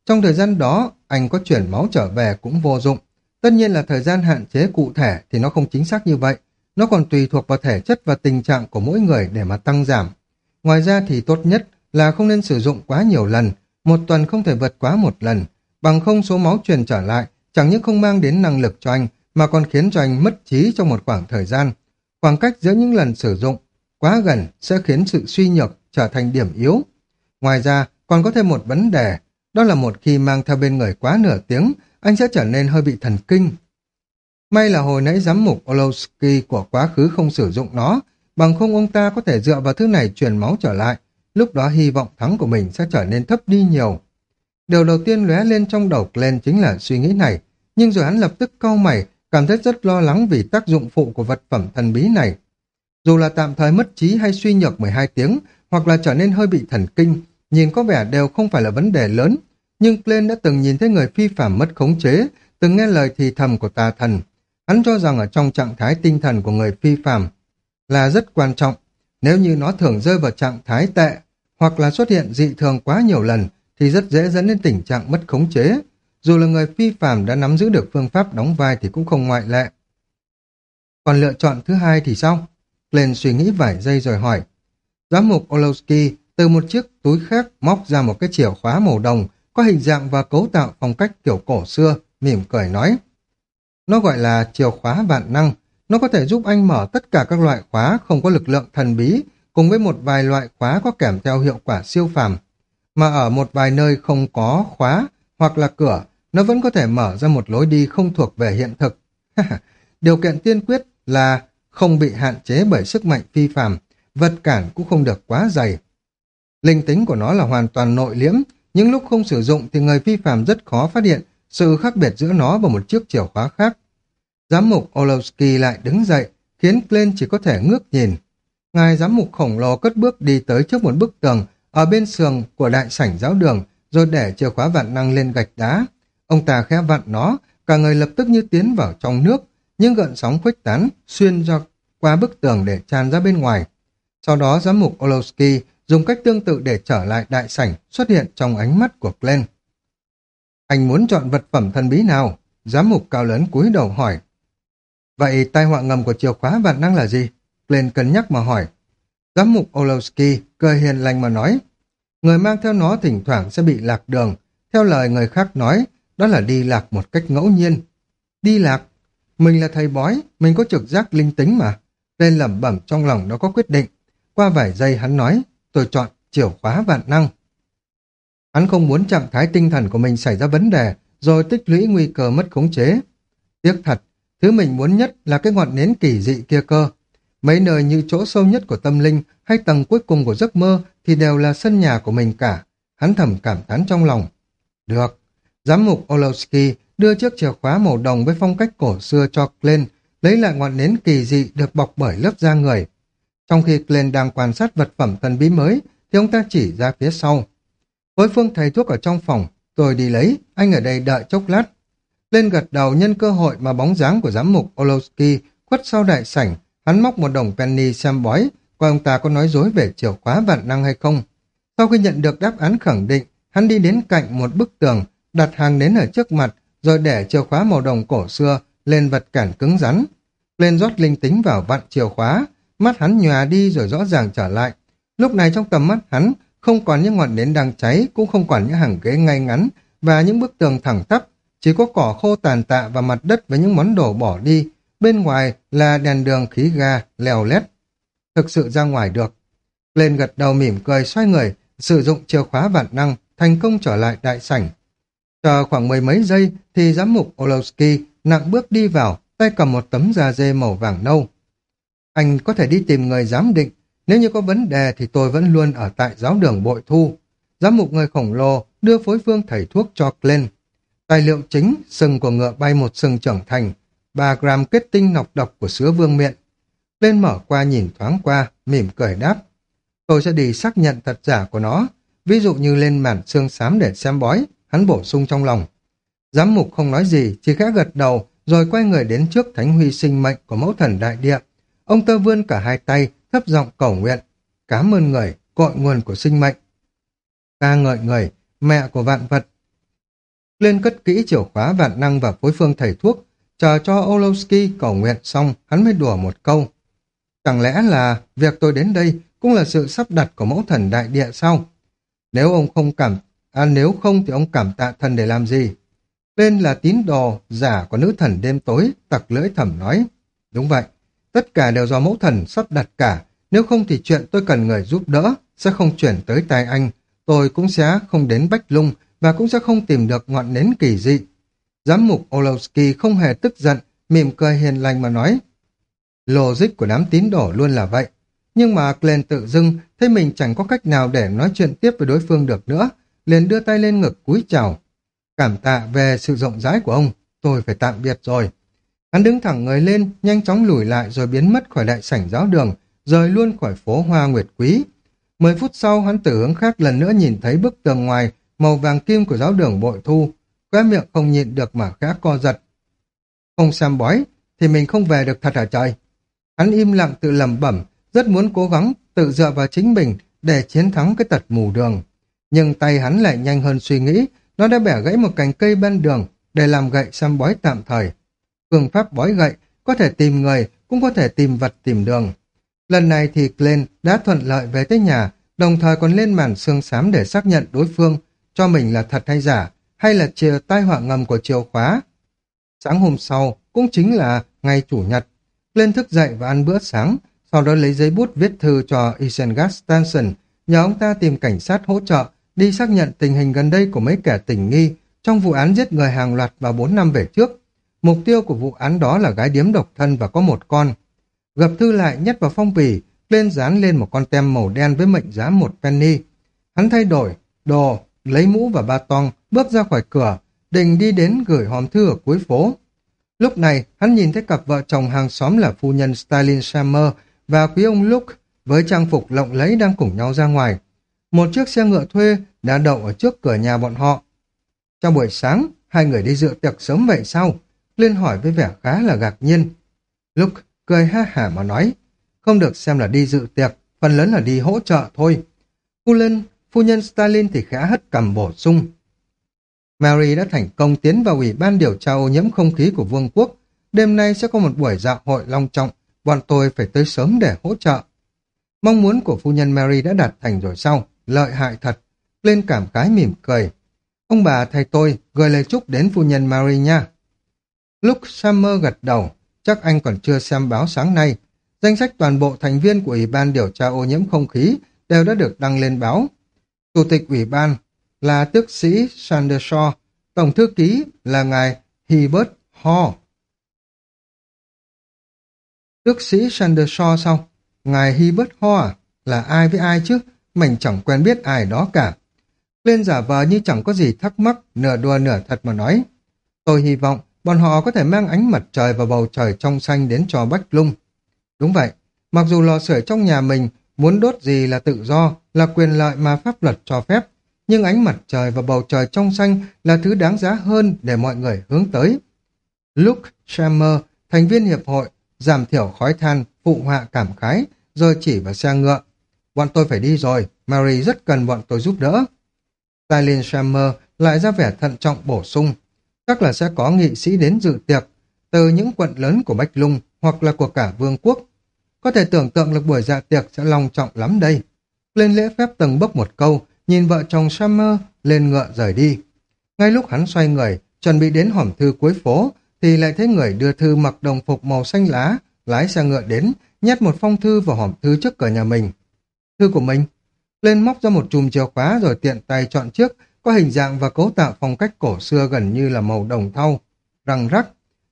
S1: Trong thời gian đó, anh có chuyển máu trở về cũng vô dụng. Tất nhiên là thời gian hạn chế cụ thể thì nó không chính xác như vậy. nó còn tùy thuộc vào thể chất và tình trạng của mỗi người để mà tăng giảm. Ngoài ra thì tốt nhất là không nên sử dụng quá nhiều lần, một tuần không thể vượt quá một lần, bằng không số máu truyền trở lại, chẳng những không mang đến năng lực cho anh, mà còn khiến cho anh mất trí trong một khoảng thời gian. Khoảng cách giữa những lần sử dụng quá gần sẽ khiến sự suy nhược trở thành điểm yếu. Ngoài ra, còn có thêm một vấn đề, đó là một khi mang theo bên người quá nửa tiếng, anh sẽ trở nên hơi bị thần kinh. May là hồi nãy giám mục Olowski của quá khứ không sử dụng nó, bằng không ông ta có thể dựa vào thứ này truyền máu trở lại, lúc đó hy vọng thắng của mình sẽ trở nên thấp đi nhiều. Điều đầu tiên lóe lên trong đầu Glenn chính là suy nghĩ này, nhưng rồi hắn lập tức cau mày, cảm thấy rất lo lắng vì tác dụng phụ của vật phẩm thần bí này. Dù là tạm thời mất trí hay suy nhược 12 tiếng, hoặc là trở nên hơi bị thần kinh, nhìn có vẻ đều không phải là vấn đề lớn, nhưng Glenn đã từng nhìn thấy người phi phạm mất khống chế, từng nghe lời thì thầm của tà thần. Hắn cho rằng ở trong trạng thái tinh thần của người phi phạm là rất quan trọng. Nếu như nó thường rơi vào trạng thái tệ, hoặc là xuất hiện dị thường quá nhiều lần, thì rất dễ dẫn đến tình trạng mất khống chế. Dù là người phi phạm đã nắm giữ được phương pháp đóng vai thì cũng không ngoại lệ. Còn lựa chọn thứ hai thì sao? Glenn suy nghĩ vài giây rồi hỏi. Giám mục Olowski từ một chiếc túi khác móc ra một cái chìa khóa màu đồng có hình dạng và cấu tạo phong cách kiểu cổ xưa, mỉm cười nói. Nó gọi là chìa khóa vạn năng, nó có thể giúp anh mở tất cả các loại khóa không có lực lượng thần bí, cùng với một vài loại khóa có kèm theo hiệu quả siêu phàm. Mà ở một vài nơi không có khóa hoặc là cửa, nó vẫn có thể mở ra một lối đi không thuộc về hiện thực. Điều kiện tiên quyết là không bị hạn chế bởi sức mạnh phi phàm, vật cản cũng không được quá dày. Linh tính của nó là hoàn toàn nội liễm, nhưng lúc không sử dụng thì người phi phàm rất khó phát hiện sự khác biệt giữa nó và một chiếc chìa khóa khác. Giám mục Olowski lại đứng dậy, khiến Glenn chỉ có thể ngước nhìn. Ngài giám mục khổng lồ cất bước đi tới trước một bức tường ở bên sườn của đại sảnh giáo đường, rồi để chìa khóa vạn năng lên gạch đá. Ông ta khẽ vặn nó, cả người lập tức như tiến vào trong nước, nhưng gợn sóng khuếch tán, xuyên ra qua bức tường để tràn ra bên ngoài. Sau đó giám mục Olowski dùng cách tương tự để trở lại đại sảnh xuất hiện trong ánh mắt của Glenn. Anh muốn chọn vật phẩm thần bí nào? Giám mục cao lớn cúi đầu hỏi. Vậy tai họa ngầm của chìa khóa vạn năng là gì? Glenn cân nhắc mà hỏi. Giám mục Olowski cười hiền lành mà nói. Người mang theo nó thỉnh thoảng sẽ bị lạc đường. Theo lời người khác nói, đó là đi lạc một cách ngẫu nhiên. Đi lạc? Mình là thầy bói, mình có trực giác linh tính mà. Glenn lẩm bẩm trong lòng nó có quyết định. Qua vài giây hắn nói, tôi chọn chìa khóa vạn năng. Hắn không muốn trạng thái tinh thần của mình xảy ra vấn đề, rồi tích lũy nguy cơ mất khống chế. Tiếc thật, thứ mình muốn nhất là cái ngọn nến kỳ dị kia cơ. Mấy nơi như chỗ sâu nhất của tâm linh hay tầng cuối cùng của giấc mơ thì đều là sân nhà của mình cả. Hắn thầm cảm thán trong lòng. Được. Giám mục Olowski đưa chiếc chìa khóa màu đồng với phong cách cổ xưa cho Glenn, lấy lại ngọn nến kỳ dị được bọc bởi lớp da người. Trong khi Glenn đang quan sát vật phẩm thần bí mới, thì ông ta chỉ ra phía sau. Với phương thầy thuốc ở trong phòng, tôi đi lấy, anh ở đây đợi chốc lát. Lên gật đầu nhân cơ hội mà bóng dáng của giám mục Olowski khuất sau đại sảnh, hắn móc một đồng penny xem bói, coi ông ta có nói dối về chìa khóa vạn năng hay không. Sau khi nhận được đáp án khẳng định, hắn đi đến cạnh một bức tường, đặt hàng nến ở trước mặt, rồi để chìa khóa màu đồng cổ xưa lên vật cản cứng rắn. Lên rót linh tính vào vặn chìa khóa, mắt hắn nhòa đi rồi rõ ràng trở lại. Lúc này trong tầm mắt hắn không còn những ngọn nến đang cháy, cũng không còn những hàng ghế ngay ngắn và những bức tường thẳng tắp, chỉ có cỏ khô tàn tạ và mặt đất với những món đồ bỏ đi. Bên ngoài là đèn đường khí ga, lèo lét. Thực sự ra ngoài được. Lên gật đầu mỉm cười xoay người, sử dụng chìa khóa vạn năng, thành công trở lại đại sảnh. Chờ khoảng mười mấy giây thì giám mục Olowski nặng bước đi vào, tay cầm một tấm da dê màu vàng nâu. Anh có thể đi tìm người giám định, nếu như có vấn đề thì tôi vẫn luôn ở tại giáo đường bội thu. Giám mục người khổng lồ đưa phối phương thầy thuốc cho Glenn. Tài liệu chính, sừng của ngựa bay một sừng trưởng thành, 3 gram kết tinh nọc độc của sứa vương miện. Lên mở qua nhìn thoáng qua, mỉm cười đáp. Tôi sẽ đi xác nhận thật giả của nó, ví dụ như lên màn xương xám để xem bói, hắn bổ sung trong lòng. Giám mục không nói gì, chỉ khẽ gật đầu, rồi quay người đến trước thánh huy sinh mệnh của mẫu thần đại địa. Ông tơ vươn cả hai tay, thấp giọng cầu nguyện. Cảm ơn người, cội nguồn của sinh mệnh. Ca ngợi người, mẹ của vạn vật. Lên cất kỹ chìa khóa vạn năng và phối phương thầy thuốc, chờ cho Olowski cầu nguyện xong, hắn mới đùa một câu. Chẳng lẽ là việc tôi đến đây cũng là sự sắp đặt của mẫu thần đại địa sao? Nếu ông không cảm, à nếu không thì ông cảm tạ thần để làm gì? Lên là tín đồ giả của nữ thần đêm tối, tặc lưỡi thầm nói. Đúng vậy, tất cả đều do mẫu thần sắp đặt cả, nếu không thì chuyện tôi cần người giúp đỡ sẽ không chuyển tới tay anh, tôi cũng sẽ không đến Bách Lung và cũng sẽ không tìm được ngọn nến kỳ dị. Giám mục Olowski không hề tức giận, mỉm cười hiền lành mà nói. Logic của đám tín đồ luôn là vậy. Nhưng mà Glenn tự dưng thấy mình chẳng có cách nào để nói chuyện tiếp với đối phương được nữa, liền đưa tay lên ngực cúi chào. Cảm tạ về sự rộng rãi của ông, tôi phải tạm biệt rồi. Hắn đứng thẳng người lên, nhanh chóng lùi lại rồi biến mất khỏi đại sảnh giáo đường, rời luôn khỏi phố Hoa Nguyệt Quý. Mười phút sau hắn từ hướng khác lần nữa nhìn thấy bức tường ngoài màu vàng kim của giáo đường bội thu, khóe miệng không nhịn được mà khẽ co giật. Không xem bói, thì mình không về được thật hả trời? Hắn im lặng tự lẩm bẩm, rất muốn cố gắng tự dựa vào chính mình để chiến thắng cái tật mù đường. Nhưng tay hắn lại nhanh hơn suy nghĩ, nó đã bẻ gãy một cành cây bên đường để làm gậy xem bói tạm thời. Phương pháp bói gậy có thể tìm người, cũng có thể tìm vật tìm đường. Lần này thì Glenn đã thuận lợi về tới nhà, đồng thời còn lên màn xương xám để xác nhận đối phương cho mình là thật hay giả, hay là chìa tai họa ngầm của chìa khóa. Sáng hôm sau, cũng chính là ngày Chủ nhật, Glenn thức dậy và ăn bữa sáng, sau đó lấy giấy bút viết thư cho Isengard Stanson, nhờ ông ta tìm cảnh sát hỗ trợ đi xác nhận tình hình gần đây của mấy kẻ tình nghi trong vụ án giết người hàng loạt vào 4 năm về trước. Mục tiêu của vụ án đó là gái điếm độc thân và có một con. Gập thư lại nhét vào phong bì, lên dán lên một con tem màu đen với mệnh giá một penny. Hắn thay đổi, đồ, lấy mũ và ba tong, bước ra khỏi cửa, định đi đến gửi hòm thư ở cuối phố. Lúc này, hắn nhìn thấy cặp vợ chồng hàng xóm là phu nhân Stalin Shammer và quý ông Luke với trang phục lộng lẫy đang cùng nhau ra ngoài. Một chiếc xe ngựa thuê đã đậu ở trước cửa nhà bọn họ. Trong buổi sáng, hai người đi dự tiệc sớm vậy sao? Liên hỏi với vẻ khá là ngạc nhiên. Luke cười ha hả mà nói, không được xem là đi dự tiệc, phần lớn là đi hỗ trợ thôi. Phu lên, phu nhân Stalin thì khẽ hất cầm bổ sung. Mary đã thành công tiến vào ủy ban điều tra ô nhiễm không khí của vương quốc. Đêm nay sẽ có một buổi dạ hội long trọng, bọn tôi phải tới sớm để hỗ trợ. Mong muốn của phu nhân Mary đã đạt thành rồi sau, lợi hại thật. Lên cảm khái mỉm cười. Ông bà thầy tôi gửi lời chúc đến phu nhân Mary nha. Lúc Summer gật đầu, chắc anh còn chưa xem báo sáng nay. Danh sách toàn bộ thành viên của Ủy ban điều tra ô nhiễm không khí đều đã được đăng lên báo. Chủ tịch Ủy ban là tước sĩ Sandershaw, tổng thư ký là ngài Hebert Hall. Tước sĩ Sandershaw sau, sao? Ngài Hebert Hall à? Là ai với ai chứ? Mình chẳng quen biết ai đó cả. Lên giả vờ như chẳng có gì thắc mắc, nửa đùa nửa thật mà nói. Tôi hy vọng bọn họ có thể mang ánh mặt trời và bầu trời trong xanh đến cho Bách Lung. Đúng vậy, mặc dù lò sưởi trong nhà mình muốn đốt gì là tự do, là quyền lợi mà pháp luật cho phép, nhưng ánh mặt trời và bầu trời trong xanh là thứ đáng giá hơn để mọi người hướng tới. Luke Shammer, thành viên hiệp hội, giảm thiểu khói than, phụ họa cảm khái, rồi chỉ vào xe ngựa. Bọn tôi phải đi rồi, Mary rất cần bọn tôi giúp đỡ. Tylin Shammer lại ra vẻ thận trọng bổ sung. Chắc là sẽ có nghị sĩ đến dự tiệc, từ những quận lớn của Bách Lung hoặc là của cả vương quốc. Có thể tưởng tượng là buổi dạ tiệc sẽ long trọng lắm đây. Lên lễ phép tầng bốc một câu, nhìn vợ chồng Summer lên ngựa rời đi. Ngay lúc hắn xoay người, chuẩn bị đến hòm thư cuối phố, thì lại thấy người đưa thư mặc đồng phục màu xanh lá, lái xe ngựa đến, nhét một phong thư vào hòm thư trước cửa nhà mình. Thư của mình. Lên móc ra một chùm chìa khóa rồi tiện tay chọn chiếc, có hình dạng và cấu tạo phong cách cổ xưa gần như là màu đồng thau, răng rắc.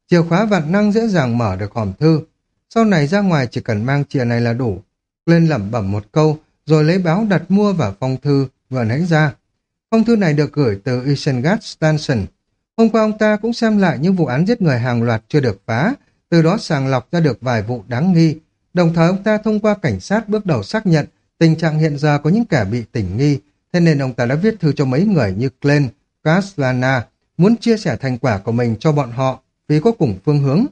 S1: Chìa khóa vạn năng dễ dàng mở được hòm thư. Sau này ra ngoài chỉ cần mang chìa này là đủ. Lên lẩm bẩm một câu, rồi lấy báo đặt mua và phong thư vừa nãy ra. Phong thư này được gửi từ Isengard Stanson. Hôm qua ông ta cũng xem lại những vụ án giết người hàng loạt chưa được phá, từ đó sàng lọc ra được vài vụ đáng nghi. Đồng thời ông ta thông qua cảnh sát bước đầu xác nhận tình trạng hiện giờ có những kẻ bị tình nghi, thế nên ông ta đã viết thư cho mấy người như Glenn, Caslana, muốn chia sẻ thành quả của mình cho bọn họ vì có cùng phương hướng.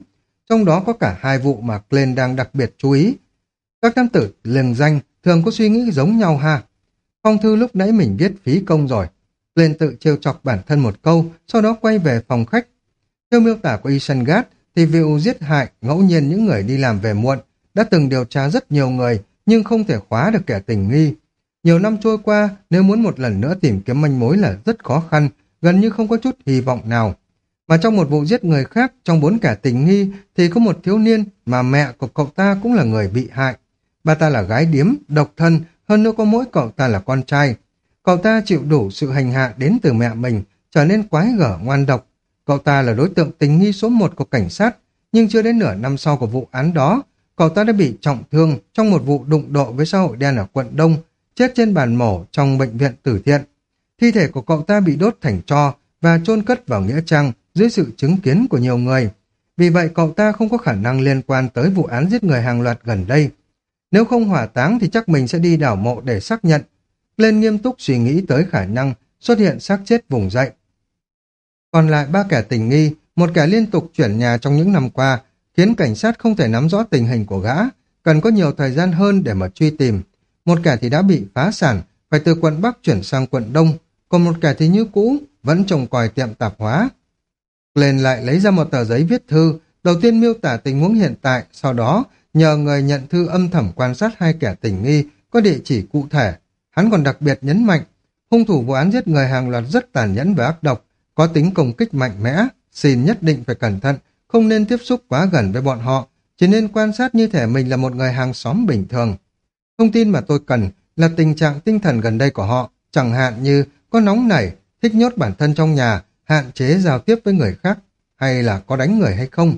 S1: Trong đó có cả hai vụ mà Glenn đang đặc biệt chú ý. Các nam tử liền danh thường có suy nghĩ giống nhau ha. Phong thư lúc nãy mình viết phí công rồi. Glenn tự trêu chọc bản thân một câu, sau đó quay về phòng khách. Theo miêu tả của Isengard, thì vụ giết hại ngẫu nhiên những người đi làm về muộn đã từng điều tra rất nhiều người nhưng không thể khóa được kẻ tình nghi. Nhiều năm trôi qua, nếu muốn một lần nữa tìm kiếm manh mối là rất khó khăn, gần như không có chút hy vọng nào. Mà trong một vụ giết người khác, trong bốn kẻ tình nghi, thì có một thiếu niên mà mẹ của cậu ta cũng là người bị hại. Bà ta là gái điếm, độc thân, hơn nữa có mỗi cậu ta là con trai. Cậu ta chịu đủ sự hành hạ đến từ mẹ mình, trở nên quái gở ngoan độc. Cậu ta là đối tượng tình nghi số một của cảnh sát, nhưng chưa đến nửa năm sau của vụ án đó, cậu ta đã bị trọng thương trong một vụ đụng độ với xã hội đen ở quận Đông, chết trên bàn mổ trong bệnh viện tử thiện. Thi thể của cậu ta bị đốt thành tro và chôn cất vào Nghĩa Trang dưới sự chứng kiến của nhiều người. Vì vậy cậu ta không có khả năng liên quan tới vụ án giết người hàng loạt gần đây. Nếu không hỏa táng thì chắc mình sẽ đi đảo mộ để xác nhận. Lên nghiêm túc suy nghĩ tới khả năng xuất hiện xác chết vùng dậy. Còn lại ba kẻ tình nghi, một kẻ liên tục chuyển nhà trong những năm qua, khiến cảnh sát không thể nắm rõ tình hình của gã, cần có nhiều thời gian hơn để mà truy tìm. Một kẻ thì đã bị phá sản, phải từ quận Bắc chuyển sang quận Đông, còn một kẻ thì như cũ, vẫn trông còi tiệm tạp hóa. Lên lại lấy ra một tờ giấy viết thư, đầu tiên miêu tả tình huống hiện tại, sau đó nhờ người nhận thư âm thầm quan sát hai kẻ tình nghi có địa chỉ cụ thể. Hắn còn đặc biệt nhấn mạnh, hung thủ vụ án giết người hàng loạt rất tàn nhẫn và ác độc, có tính công kích mạnh mẽ, xin nhất định phải cẩn thận, không nên tiếp xúc quá gần với bọn họ, chỉ nên quan sát như thể mình là một người hàng xóm bình thường. Thông tin mà tôi cần là tình trạng tinh thần gần đây của họ, chẳng hạn như có nóng nảy, thích nhốt bản thân trong nhà, hạn chế giao tiếp với người khác, hay là có đánh người hay không.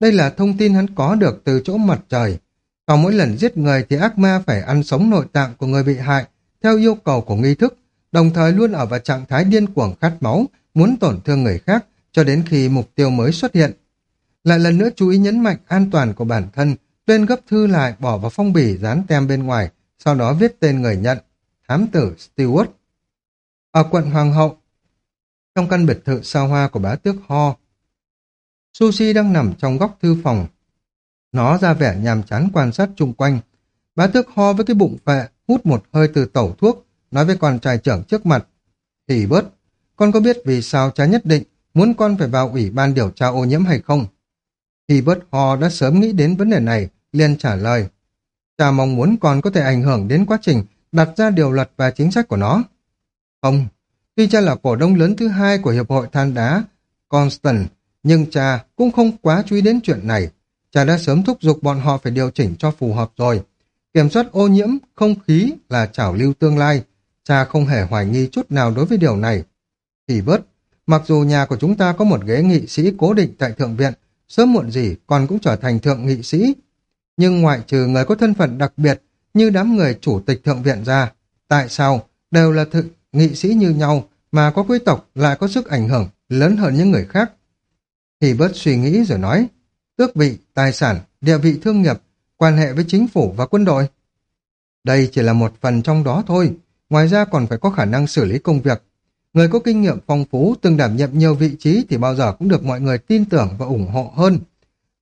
S1: Đây là thông tin hắn có được từ chỗ mặt trời. Sau mỗi lần giết người thì ác ma phải ăn sống nội tạng của người bị hại theo yêu cầu của nghi thức, đồng thời luôn ở vào trạng thái điên cuồng khát máu, muốn tổn thương người khác cho đến khi mục tiêu mới xuất hiện. Lại lần nữa chú ý nhấn mạnh an toàn của bản thân, lên gấp thư lại bỏ vào phong bì dán tem bên ngoài, sau đó viết tên người nhận, thám tử Stewart. Ở quận Hoàng hậu, trong căn biệt thự xa hoa của bá tước Ho, Sushi đang nằm trong góc thư phòng. Nó ra vẻ nhàm chán quan sát chung quanh. Bá tước Ho với cái bụng phệ, hút một hơi từ tẩu thuốc, nói với con trai trưởng trước mặt. Thì bớt, con có biết vì sao cha nhất định muốn con phải vào ủy ban điều tra ô nhiễm hay không? Thì bớt Ho đã sớm nghĩ đến vấn đề này, liền trả lời. Cha mong muốn con có thể ảnh hưởng đến quá trình đặt ra điều luật và chính sách của nó. Không, tuy cha là cổ đông lớn thứ hai của Hiệp hội Than Đá, Constant, nhưng cha cũng không quá chú ý đến chuyện này. Cha đã sớm thúc giục bọn họ phải điều chỉnh cho phù hợp rồi. Kiểm soát ô nhiễm, không khí là trảo lưu tương lai. Cha không hề hoài nghi chút nào đối với điều này. Thì bớt, mặc dù nhà của chúng ta có một ghế nghị sĩ cố định tại Thượng viện, sớm muộn gì con cũng trở thành Thượng nghị sĩ. Nhưng ngoại trừ người có thân phận đặc biệt như đám người chủ tịch Thượng viện ra, tại sao đều là thượng nghị sĩ như nhau mà có quý tộc lại có sức ảnh hưởng lớn hơn những người khác? Thì bớt suy nghĩ rồi nói, tước vị, tài sản, địa vị thương nghiệp, quan hệ với chính phủ và quân đội. Đây chỉ là một phần trong đó thôi, ngoài ra còn phải có khả năng xử lý công việc. Người có kinh nghiệm phong phú, từng đảm nhiệm nhiều vị trí thì bao giờ cũng được mọi người tin tưởng và ủng hộ hơn.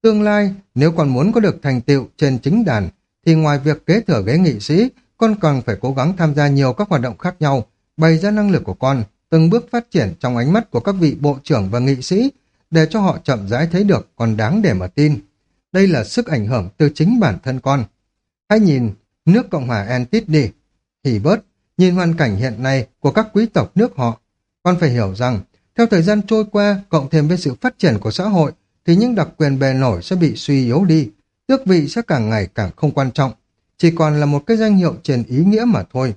S1: Tương lai, nếu còn muốn có được thành tựu trên chính đàn, thì ngoài việc kế thừa ghế nghị sĩ, con còn phải cố gắng tham gia nhiều các hoạt động khác nhau, bày ra năng lực của con, từng bước phát triển trong ánh mắt của các vị bộ trưởng và nghị sĩ, để cho họ chậm rãi thấy được còn đáng để mà tin. Đây là sức ảnh hưởng từ chính bản thân con. Hãy nhìn nước Cộng hòa Antit đi. Thì bớt, nhìn hoàn cảnh hiện nay của các quý tộc nước họ. Con phải hiểu rằng, theo thời gian trôi qua, cộng thêm với sự phát triển của xã hội, thì những đặc quyền bề nổi sẽ bị suy yếu đi. Tước vị sẽ càng ngày càng không quan trọng. Chỉ còn là một cái danh hiệu trên ý nghĩa mà thôi.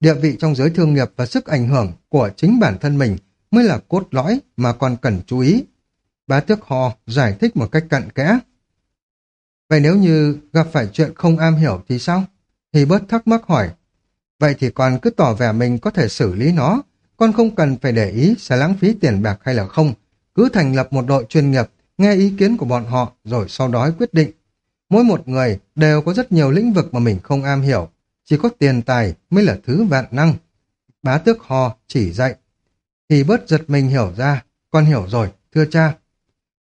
S1: Địa vị trong giới thương nghiệp và sức ảnh hưởng của chính bản thân mình mới là cốt lõi mà con cần chú ý. Bá tước hò giải thích một cách cặn kẽ. Vậy nếu như gặp phải chuyện không am hiểu thì sao? Thì bớt thắc mắc hỏi. Vậy thì con cứ tỏ vẻ mình có thể xử lý nó. Con không cần phải để ý sẽ lãng phí tiền bạc hay là không. Cứ thành lập một đội chuyên nghiệp, nghe ý kiến của bọn họ rồi sau đó quyết định. Mỗi một người đều có rất nhiều lĩnh vực mà mình không am hiểu. Chỉ có tiền tài mới là thứ vạn năng. Bá tước ho chỉ dạy. Thì bớt giật mình hiểu ra. Con hiểu rồi, thưa cha.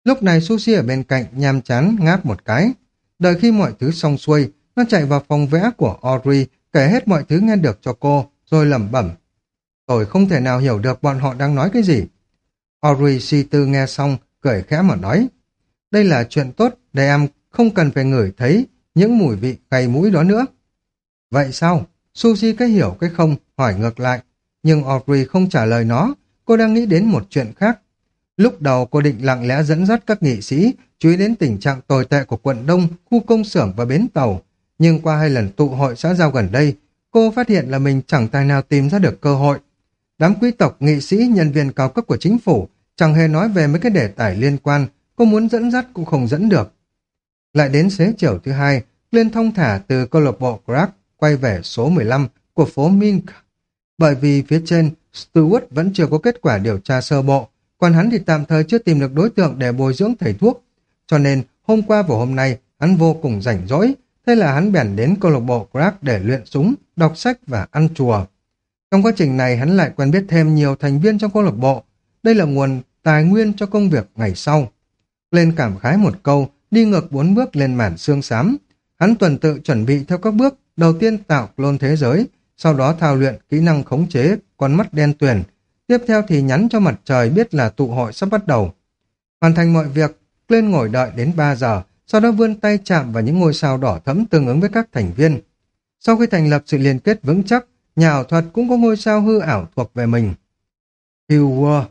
S1: Lúc này Sushi ở bên cạnh nham chán ngáp một cái. Đợi khi mọi thứ xong xuôi, nó chạy vào phòng vẽ của Audrey, kể hết mọi thứ nghe được cho cô, rồi lẩm bẩm. Tôi không thể nào hiểu được bọn họ đang nói cái gì. Ori suy tư nghe xong, cười khẽ mà nói. đây là chuyện tốt để em không cần phải ngửi thấy những mùi vị cay mũi đó nữa. Vậy sao? Suzy cái hiểu cái không, hỏi ngược lại. Nhưng Audrey không trả lời nó, cô đang nghĩ đến một chuyện khác. Lúc đầu cô định lặng lẽ dẫn dắt các nghị sĩ chú ý đến tình trạng tồi tệ của quận Đông, khu công xưởng và bến tàu. Nhưng qua hai lần tụ hội xã giao gần đây, cô phát hiện là mình chẳng tài nào tìm ra được cơ hội. Đám quý tộc, nghị sĩ, nhân viên cao cấp của chính phủ chẳng hề nói về mấy cái đề tài liên quan, cô muốn dẫn dắt cũng không dẫn được. Lại đến xế chiều thứ hai, Liên thông thả từ câu lạc bộ Grab quay về số 15 của phố Mink. Bởi vì phía trên, Stewart vẫn chưa có kết quả điều tra sơ bộ, còn hắn thì tạm thời chưa tìm được đối tượng để bồi dưỡng thầy thuốc. Cho nên, hôm qua và hôm nay, hắn vô cùng rảnh rỗi, thế là hắn bèn đến câu lạc bộ Grab để luyện súng, đọc sách và ăn chùa. Trong quá trình này, hắn lại quen biết thêm nhiều thành viên trong câu lạc bộ. Đây là nguồn tài nguyên cho công việc ngày sau. Lên cảm khái một câu, đi ngược bốn bước lên màn xương xám. Hắn tuần tự chuẩn bị theo các bước, đầu tiên tạo clone thế giới, sau đó thao luyện kỹ năng khống chế con mắt đen tuyền, tiếp theo thì nhắn cho mặt trời biết là tụ hội sắp bắt đầu. Hoàn thành mọi việc, lên ngồi đợi đến 3 giờ, sau đó vươn tay chạm vào những ngôi sao đỏ thẫm tương ứng với các thành viên. Sau khi thành lập sự liên kết vững chắc, nhà ảo thuật cũng có ngôi sao hư ảo thuộc về mình. Hugh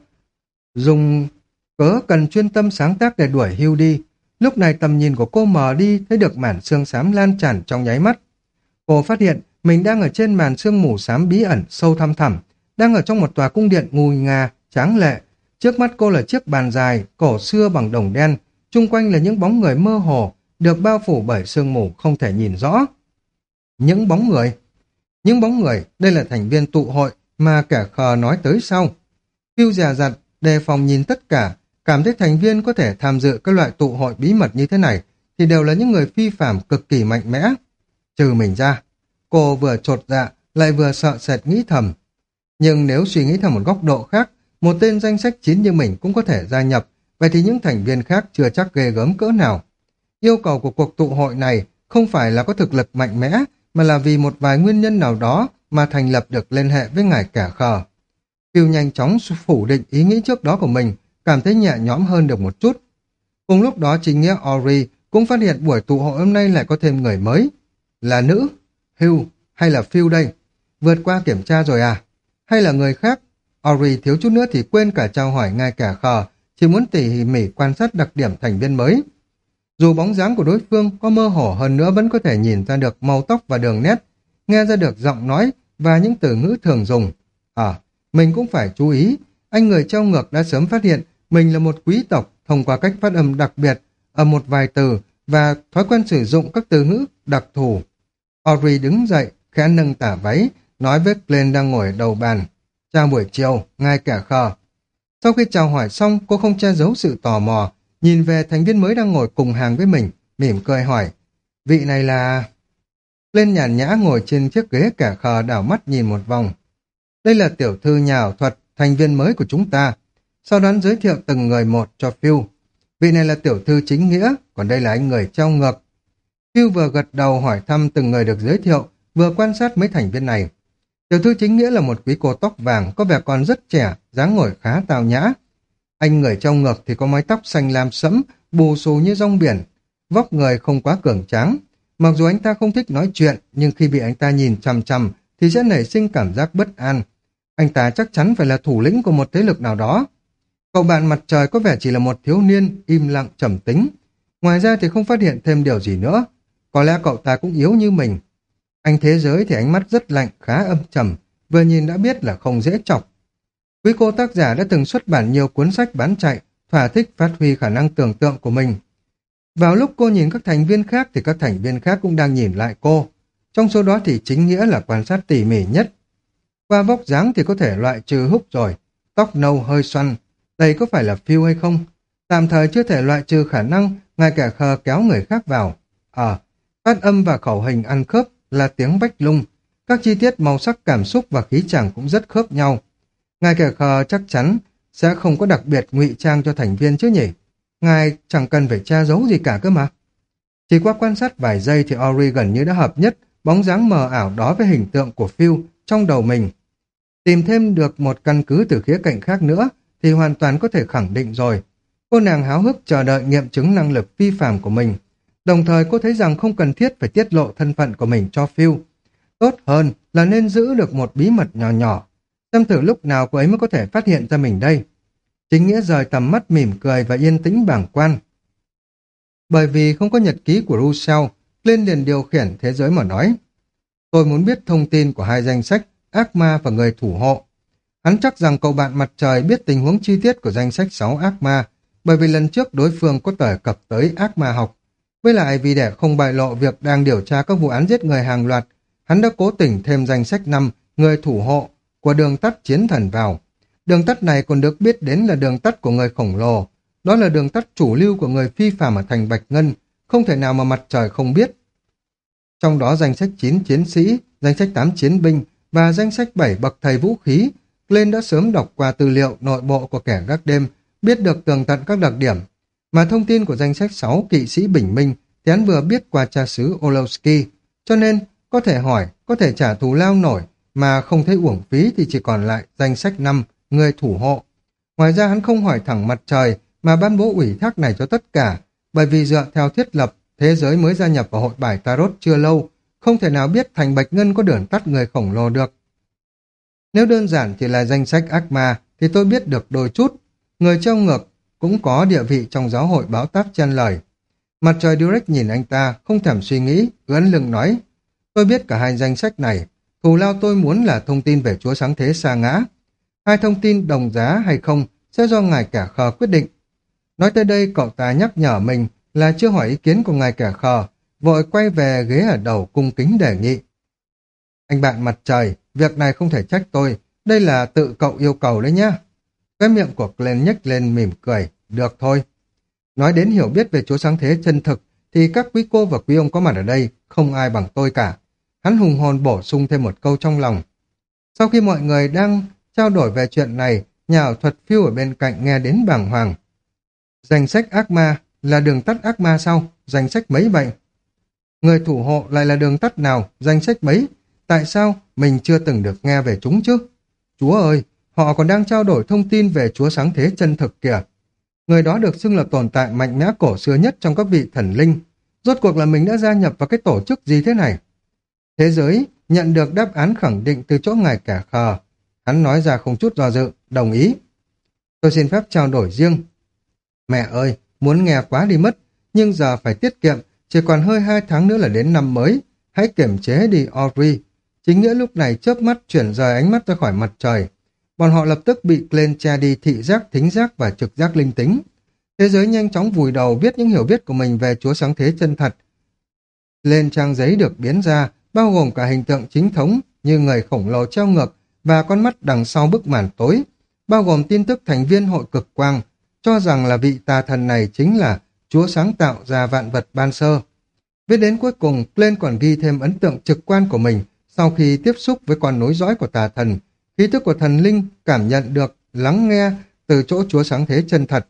S1: dùng cớ cần chuyên tâm sáng tác để đuổi Hugh đi, Lúc này tầm nhìn của cô mờ đi thấy được màn xương xám lan tràn trong nháy mắt. Cô phát hiện mình đang ở trên màn sương mù xám bí ẩn sâu thăm thẳm, đang ở trong một tòa cung điện ngùi ngà, tráng lệ. Trước mắt cô là chiếc bàn dài, cổ xưa bằng đồng đen, chung quanh là những bóng người mơ hồ, được bao phủ bởi sương mù không thể nhìn rõ. Những bóng người những bóng người, đây là thành viên tụ hội mà kẻ khờ nói tới sau. Phiêu già dặt, đề phòng nhìn tất cả, cảm thấy thành viên có thể tham dự các loại tụ hội bí mật như thế này thì đều là những người phi phạm cực kỳ mạnh mẽ. Trừ mình ra, cô vừa trột dạ lại vừa sợ sệt nghĩ thầm. Nhưng nếu suy nghĩ theo một góc độ khác, một tên danh sách chín như mình cũng có thể gia nhập, vậy thì những thành viên khác chưa chắc ghê gớm cỡ nào. Yêu cầu của cuộc tụ hội này không phải là có thực lực mạnh mẽ, mà là vì một vài nguyên nhân nào đó mà thành lập được liên hệ với ngài kẻ khờ. Phiêu nhanh chóng phủ định ý nghĩ trước đó của mình, cảm thấy nhẹ nhõm hơn được một chút. Cùng lúc đó chính nghĩa Ori cũng phát hiện buổi tụ hội hôm nay lại có thêm người mới. Là nữ, Hugh hay là Phil đây? Vượt qua kiểm tra rồi à? Hay là người khác? Ori thiếu chút nữa thì quên cả trao hỏi ngay cả khờ, chỉ muốn tỉ mỉ quan sát đặc điểm thành viên mới. Dù bóng dáng của đối phương có mơ hồ hơn nữa vẫn có thể nhìn ra được màu tóc và đường nét, nghe ra được giọng nói và những từ ngữ thường dùng. À, mình cũng phải chú ý, anh người treo ngược đã sớm phát hiện mình là một quý tộc thông qua cách phát âm đặc biệt ở một vài từ và thói quen sử dụng các từ ngữ đặc thù. Audrey đứng dậy, khẽ nâng tả váy, nói với Glenn đang ngồi đầu bàn. Chào buổi chiều, ngài kẻ khờ. Sau khi chào hỏi xong, cô không che giấu sự tò mò, nhìn về thành viên mới đang ngồi cùng hàng với mình, mỉm cười hỏi. Vị này là... Lên nhàn nhã ngồi trên chiếc ghế kẻ khờ đảo mắt nhìn một vòng. Đây là tiểu thư nhà ảo thuật, thành viên mới của chúng ta, sau đó giới thiệu từng người một cho Phil. Vị này là tiểu thư chính nghĩa, còn đây là anh người treo ngược. Phil vừa gật đầu hỏi thăm từng người được giới thiệu, vừa quan sát mấy thành viên này. Tiểu thư chính nghĩa là một quý cô tóc vàng, có vẻ còn rất trẻ, dáng ngồi khá tào nhã. Anh người trong ngực thì có mái tóc xanh lam sẫm, bù xù như rong biển, vóc người không quá cường tráng. Mặc dù anh ta không thích nói chuyện, nhưng khi bị anh ta nhìn chằm chằm thì sẽ nảy sinh cảm giác bất an. Anh ta chắc chắn phải là thủ lĩnh của một thế lực nào đó. Cậu bạn mặt trời có vẻ chỉ là một thiếu niên im lặng trầm tính. Ngoài ra thì không phát hiện thêm điều gì nữa. Có lẽ cậu ta cũng yếu như mình. Anh thế giới thì ánh mắt rất lạnh, khá âm trầm, vừa nhìn đã biết là không dễ chọc. Quý cô tác giả đã từng xuất bản nhiều cuốn sách bán chạy, thỏa thích phát huy khả năng tưởng tượng của mình. Vào lúc cô nhìn các thành viên khác thì các thành viên khác cũng đang nhìn lại cô. Trong số đó thì chính nghĩa là quan sát tỉ mỉ nhất. Qua vóc dáng thì có thể loại trừ húc rồi, tóc nâu hơi xoăn, đây có phải là phiêu hay không? Tạm thời chưa thể loại trừ khả năng ngay cả khờ kéo người khác vào. Ở, ờ, phát âm và khẩu hình ăn khớp là tiếng bách lung. Các chi tiết màu sắc cảm xúc và khí chàng cũng rất khớp nhau. Ngài kẻ khờ chắc chắn sẽ không có đặc biệt ngụy trang cho thành viên chứ nhỉ? Ngài chẳng cần phải tra giấu gì cả cơ mà. Chỉ qua quan sát vài giây thì Ori gần như đã hợp nhất bóng dáng mờ ảo đó với hình tượng của Phil trong đầu mình. Tìm thêm được một căn cứ từ khía cạnh khác nữa thì hoàn toàn có thể khẳng định rồi. Cô nàng háo hức chờ đợi nghiệm chứng năng lực phi phàm của mình. Đồng thời cô thấy rằng không cần thiết phải tiết lộ thân phận của mình cho Phil. Tốt hơn là nên giữ được một bí mật nhỏ nhỏ. Xem thử lúc nào cô ấy mới có thể phát hiện ra mình đây. Chính nghĩa rời tầm mắt mỉm cười và yên tĩnh bảng quan. Bởi vì không có nhật ký của Rousseau, lên liền điều khiển thế giới mà nói. Tôi muốn biết thông tin của hai danh sách, ác ma và người thủ hộ. Hắn chắc rằng cậu bạn mặt trời biết tình huống chi tiết của danh sách 6 ác ma, bởi vì lần trước đối phương có tờ cập tới ác ma học. Với lại vì để không bại lộ việc đang điều tra các vụ án giết người hàng loạt, hắn đã cố tình thêm danh sách 5 người thủ hộ của đường tắt chiến thần vào. Đường tắt này còn được biết đến là đường tắt của người khổng lồ. Đó là đường tắt chủ lưu của người phi phàm ở thành Bạch Ngân, không thể nào mà mặt trời không biết. Trong đó danh sách 9 chiến sĩ, danh sách 8 chiến binh và danh sách 7 bậc thầy vũ khí, Lên đã sớm đọc qua tư liệu nội bộ của kẻ gác đêm, biết được tường tận các đặc điểm. Mà thông tin của danh sách 6 kỵ sĩ bình minh thì hắn vừa biết qua cha xứ Olowski, cho nên có thể hỏi, có thể trả thù lao nổi, mà không thấy uổng phí thì chỉ còn lại danh sách năm người thủ hộ. Ngoài ra hắn không hỏi thẳng mặt trời mà ban bố ủy thác này cho tất cả, bởi vì dựa theo thiết lập, thế giới mới gia nhập vào hội bài Tarot chưa lâu, không thể nào biết thành Bạch Ngân có đường tắt người khổng lồ được. Nếu đơn giản chỉ là danh sách ác ma thì tôi biết được đôi chút. Người treo ngược cũng có địa vị trong giáo hội báo táp chân lời. Mặt trời Direct nhìn anh ta, không thèm suy nghĩ, gắn lưng nói. Tôi biết cả hai danh sách này, thù lao tôi muốn là thông tin về Chúa Sáng Thế xa ngã. Hai thông tin đồng giá hay không sẽ do ngài kẻ khờ quyết định. Nói tới đây cậu ta nhắc nhở mình là chưa hỏi ý kiến của ngài kẻ khờ, vội quay về ghế ở đầu cung kính đề nghị. Anh bạn mặt trời, việc này không thể trách tôi, đây là tự cậu yêu cầu đấy nhá. Cái miệng của Glenn nhếch lên mỉm cười, được thôi. Nói đến hiểu biết về Chúa Sáng Thế chân thực, thì các quý cô và quý ông có mặt ở đây, không ai bằng tôi cả. Hắn hùng hồn bổ sung thêm một câu trong lòng. Sau khi mọi người đang trao đổi về chuyện này, nhà ảo thuật phiêu ở bên cạnh nghe đến bảng hoàng. Danh sách ác ma là đường tắt ác ma sau, danh sách mấy vậy? Người thủ hộ lại là đường tắt nào, danh sách mấy? Tại sao mình chưa từng được nghe về chúng chứ? Chúa ơi, họ còn đang trao đổi thông tin về Chúa Sáng Thế chân thực kìa. Người đó được xưng là tồn tại mạnh mẽ cổ xưa nhất trong các vị thần linh. Rốt cuộc là mình đã gia nhập vào cái tổ chức gì thế này? Thế giới nhận được đáp án khẳng định từ chỗ ngài kẻ khờ. Hắn nói ra không chút do dự, đồng ý. Tôi xin phép trao đổi riêng. Mẹ ơi, muốn nghe quá đi mất, nhưng giờ phải tiết kiệm, chỉ còn hơi hai tháng nữa là đến năm mới. Hãy kiểm chế đi Audrey. Chính nghĩa lúc này chớp mắt chuyển rời ánh mắt ra khỏi mặt trời. Bọn họ lập tức bị lên che đi thị giác, thính giác và trực giác linh tính. Thế giới nhanh chóng vùi đầu viết những hiểu biết của mình về Chúa Sáng Thế chân thật. Lên trang giấy được biến ra, bao gồm cả hình tượng chính thống như người khổng lồ treo ngược và con mắt đằng sau bức màn tối, bao gồm tin tức thành viên hội cực quang, cho rằng là vị tà thần này chính là Chúa sáng tạo ra vạn vật ban sơ. Viết đến cuối cùng, Glenn còn ghi thêm ấn tượng trực quan của mình sau khi tiếp xúc với con nối dõi của tà thần, khí thức của thần linh cảm nhận được, lắng nghe từ chỗ Chúa sáng thế chân thật,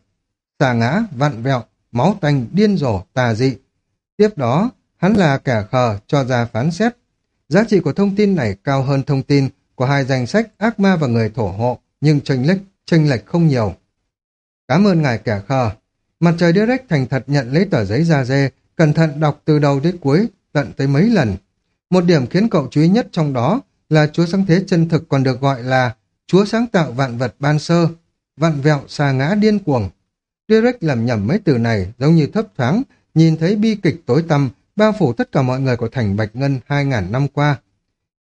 S1: xà ngã, vặn vẹo, máu tanh, điên rồ, tà dị. Tiếp đó, hắn là kẻ khờ cho ra phán xét. Giá trị của thông tin này cao hơn thông tin của hai danh sách ác ma và người thổ hộ, nhưng tranh lệch, tranh lệch không nhiều. Cảm ơn ngài kẻ khờ. Mặt trời direct thành thật nhận lấy tờ giấy da dê, cẩn thận đọc từ đầu đến cuối, tận tới mấy lần. Một điểm khiến cậu chú ý nhất trong đó là Chúa Sáng Thế chân thực còn được gọi là Chúa sáng tạo vạn vật ban sơ, vạn vẹo xà ngã điên cuồng. Direct làm nhầm mấy từ này giống như thấp thoáng, nhìn thấy bi kịch tối tăm bao phủ tất cả mọi người của thành Bạch Ngân 2.000 năm qua.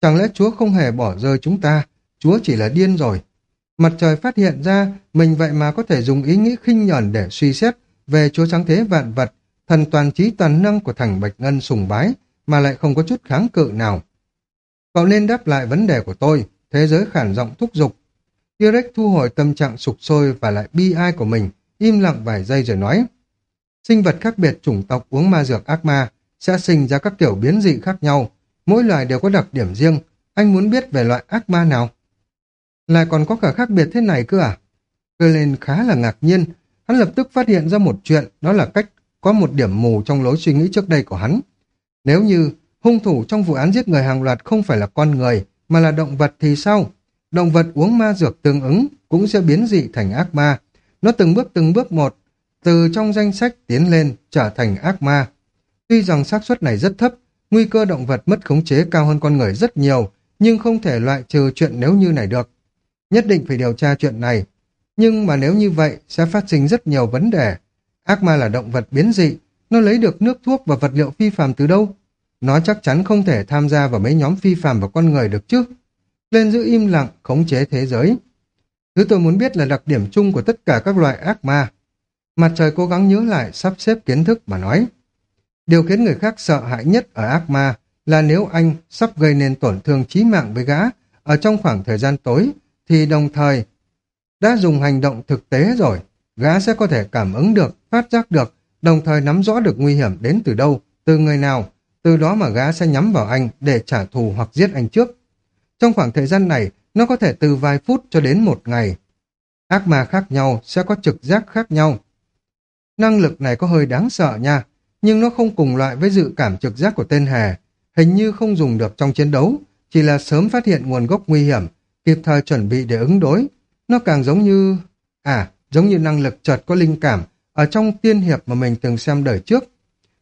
S1: Chẳng lẽ Chúa không hề bỏ rơi chúng ta, Chúa chỉ là điên rồi. Mặt trời phát hiện ra mình vậy mà có thể dùng ý nghĩ khinh nhẫn để suy xét về Chúa sáng thế vạn vật, thần toàn trí toàn năng của thành Bạch Ngân sùng bái, mà lại không có chút kháng cự nào. Cậu nên đáp lại vấn đề của tôi, thế giới khản giọng thúc giục. Direct thu hồi tâm trạng sục sôi và lại bi ai của mình, im lặng vài giây rồi nói. Sinh vật khác biệt chủng tộc uống ma dược ác ma sẽ sinh ra các kiểu biến dị khác nhau. Mỗi loài đều có đặc điểm riêng. Anh muốn biết về loại ác ma nào? Lại còn có cả khác biệt thế này cơ à? Cơ lên khá là ngạc nhiên. Hắn lập tức phát hiện ra một chuyện, đó là cách có một điểm mù trong lối suy nghĩ trước đây của hắn. Nếu như hung thủ trong vụ án giết người hàng loạt không phải là con người, mà là động vật thì sao? Động vật uống ma dược tương ứng cũng sẽ biến dị thành ác ma. Nó từng bước từng bước một, từ trong danh sách tiến lên trở thành ác ma. Tuy rằng xác suất này rất thấp, nguy cơ động vật mất khống chế cao hơn con người rất nhiều, nhưng không thể loại trừ chuyện nếu như này được. Nhất định phải điều tra chuyện này. Nhưng mà nếu như vậy, sẽ phát sinh rất nhiều vấn đề. Ác ma là động vật biến dị, nó lấy được nước thuốc và vật liệu phi phàm từ đâu? Nó chắc chắn không thể tham gia vào mấy nhóm phi phàm và con người được chứ. Lên giữ im lặng, khống chế thế giới. Thứ tôi muốn biết là đặc điểm chung của tất cả các loại ác ma. Mặt trời cố gắng nhớ lại, sắp xếp kiến thức mà nói. Điều khiến người khác sợ hãi nhất ở ác ma là nếu anh sắp gây nên tổn thương chí mạng với gã ở trong khoảng thời gian tối, thì đồng thời đã dùng hành động thực tế rồi, gã sẽ có thể cảm ứng được, phát giác được, đồng thời nắm rõ được nguy hiểm đến từ đâu, từ người nào, từ đó mà gã sẽ nhắm vào anh để trả thù hoặc giết anh trước. Trong khoảng thời gian này, nó có thể từ vài phút cho đến một ngày. Ác ma khác nhau sẽ có trực giác khác nhau. Năng lực này có hơi đáng sợ nha, nhưng nó không cùng loại với dự cảm trực giác của tên Hà, Hình như không dùng được trong chiến đấu, chỉ là sớm phát hiện nguồn gốc nguy hiểm, kịp thời chuẩn bị để ứng đối. Nó càng giống như... À, giống như năng lực chợt có linh cảm ở trong tiên hiệp mà mình từng xem đời trước.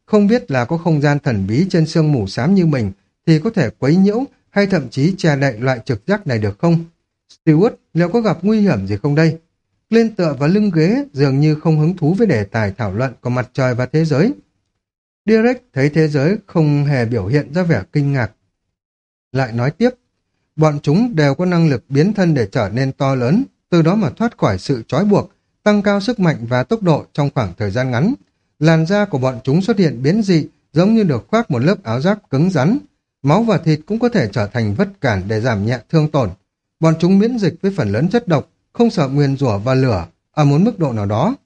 S1: Không biết là có không gian thần bí trên sương mù xám như mình thì có thể quấy nhiễu hay thậm chí che đậy loại trực giác này được không? Stewart liệu có gặp nguy hiểm gì không đây? Lên tựa vào lưng ghế dường như không hứng thú với đề tài thảo luận của mặt trời và thế giới. Direct thấy thế giới không hề biểu hiện ra vẻ kinh ngạc. Lại nói tiếp, bọn chúng đều có năng lực biến thân để trở nên to lớn, từ đó mà thoát khỏi sự trói buộc, tăng cao sức mạnh và tốc độ trong khoảng thời gian ngắn. Làn da của bọn chúng xuất hiện biến dị, giống như được khoác một lớp áo giáp cứng rắn. Máu và thịt cũng có thể trở thành vất cản để giảm nhẹ thương tổn. Bọn chúng miễn dịch với phần lớn chất độc, không sợ nguyên rủa và lửa ở một mức độ nào đó.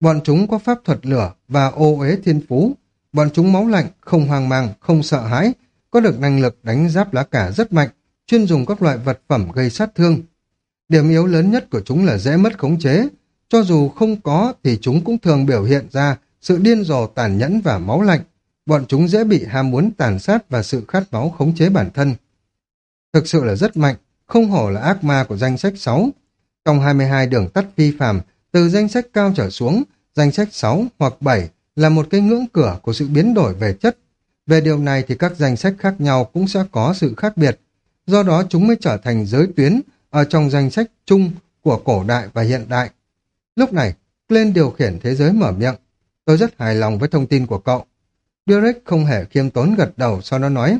S1: Bọn chúng có pháp thuật lửa và ô uế thiên phú. Bọn chúng máu lạnh, không hoang mang, không sợ hãi, có được năng lực đánh giáp lá cả rất mạnh, chuyên dùng các loại vật phẩm gây sát thương. Điểm yếu lớn nhất của chúng là dễ mất khống chế. Cho dù không có thì chúng cũng thường biểu hiện ra sự điên rồ tàn nhẫn và máu lạnh. Bọn chúng dễ bị ham muốn tàn sát và sự khát máu khống chế bản thân. Thực sự là rất mạnh, không hổ là ác ma của danh sách 6. Trong 22 đường tắt vi phạm, từ danh sách cao trở xuống, danh sách 6 hoặc 7 là một cái ngưỡng cửa của sự biến đổi về chất. Về điều này thì các danh sách khác nhau cũng sẽ có sự khác biệt. Do đó chúng mới trở thành giới tuyến ở trong danh sách chung của cổ đại và hiện đại. Lúc này, Glenn điều khiển thế giới mở miệng. Tôi rất hài lòng với thông tin của cậu. Direct không hề khiêm tốn gật đầu sau đó nói.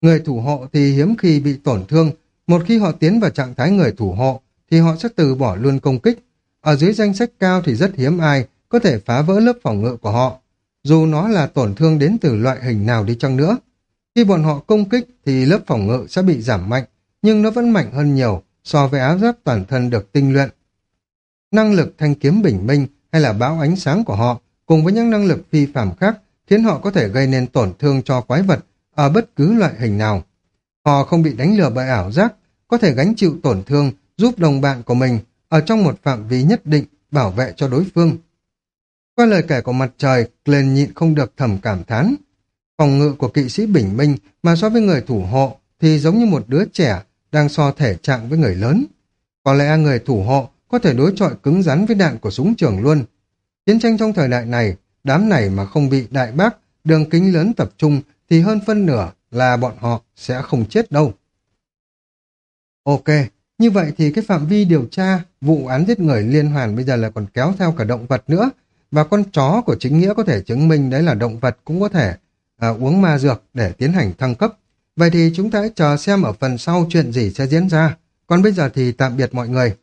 S1: Người thủ hộ thì hiếm khi bị tổn thương. Một khi họ tiến vào trạng thái người thủ hộ, thì họ sẽ từ bỏ luôn công kích. Ở dưới danh sách cao thì rất hiếm ai có thể phá vỡ lớp phòng ngự của họ, dù nó là tổn thương đến từ loại hình nào đi chăng nữa. Khi bọn họ công kích thì lớp phòng ngự sẽ bị giảm mạnh, nhưng nó vẫn mạnh hơn nhiều so với áo giáp toàn thân được tinh luyện. Năng lực thanh kiếm bình minh hay là bão ánh sáng của họ cùng với những năng lực phi phạm khác khiến họ có thể gây nên tổn thương cho quái vật ở bất cứ loại hình nào. Họ không bị đánh lừa bởi ảo giác, có thể gánh chịu tổn thương giúp đồng bạn của mình ở trong một phạm vi nhất định bảo vệ cho đối phương. Qua lời kể của mặt trời, Glenn nhịn không được thầm cảm thán. Phòng ngự của kỵ sĩ bình minh mà so với người thủ hộ thì giống như một đứa trẻ đang so thể trạng với người lớn. Có lẽ người thủ hộ có thể đối chọi cứng rắn với đạn của súng trường luôn. Chiến tranh trong thời đại này, đám này mà không bị đại bác, đường kính lớn tập trung thì hơn phân nửa là bọn họ sẽ không chết đâu. Ok, như vậy thì cái phạm vi điều tra vụ án giết người liên hoàn bây giờ là còn kéo theo cả động vật nữa. Và con chó của chính nghĩa có thể chứng minh đấy là động vật cũng có thể à, uống ma dược để tiến hành thăng cấp. Vậy thì chúng ta hãy chờ xem ở phần sau chuyện gì sẽ diễn ra. Còn bây giờ thì tạm biệt mọi người.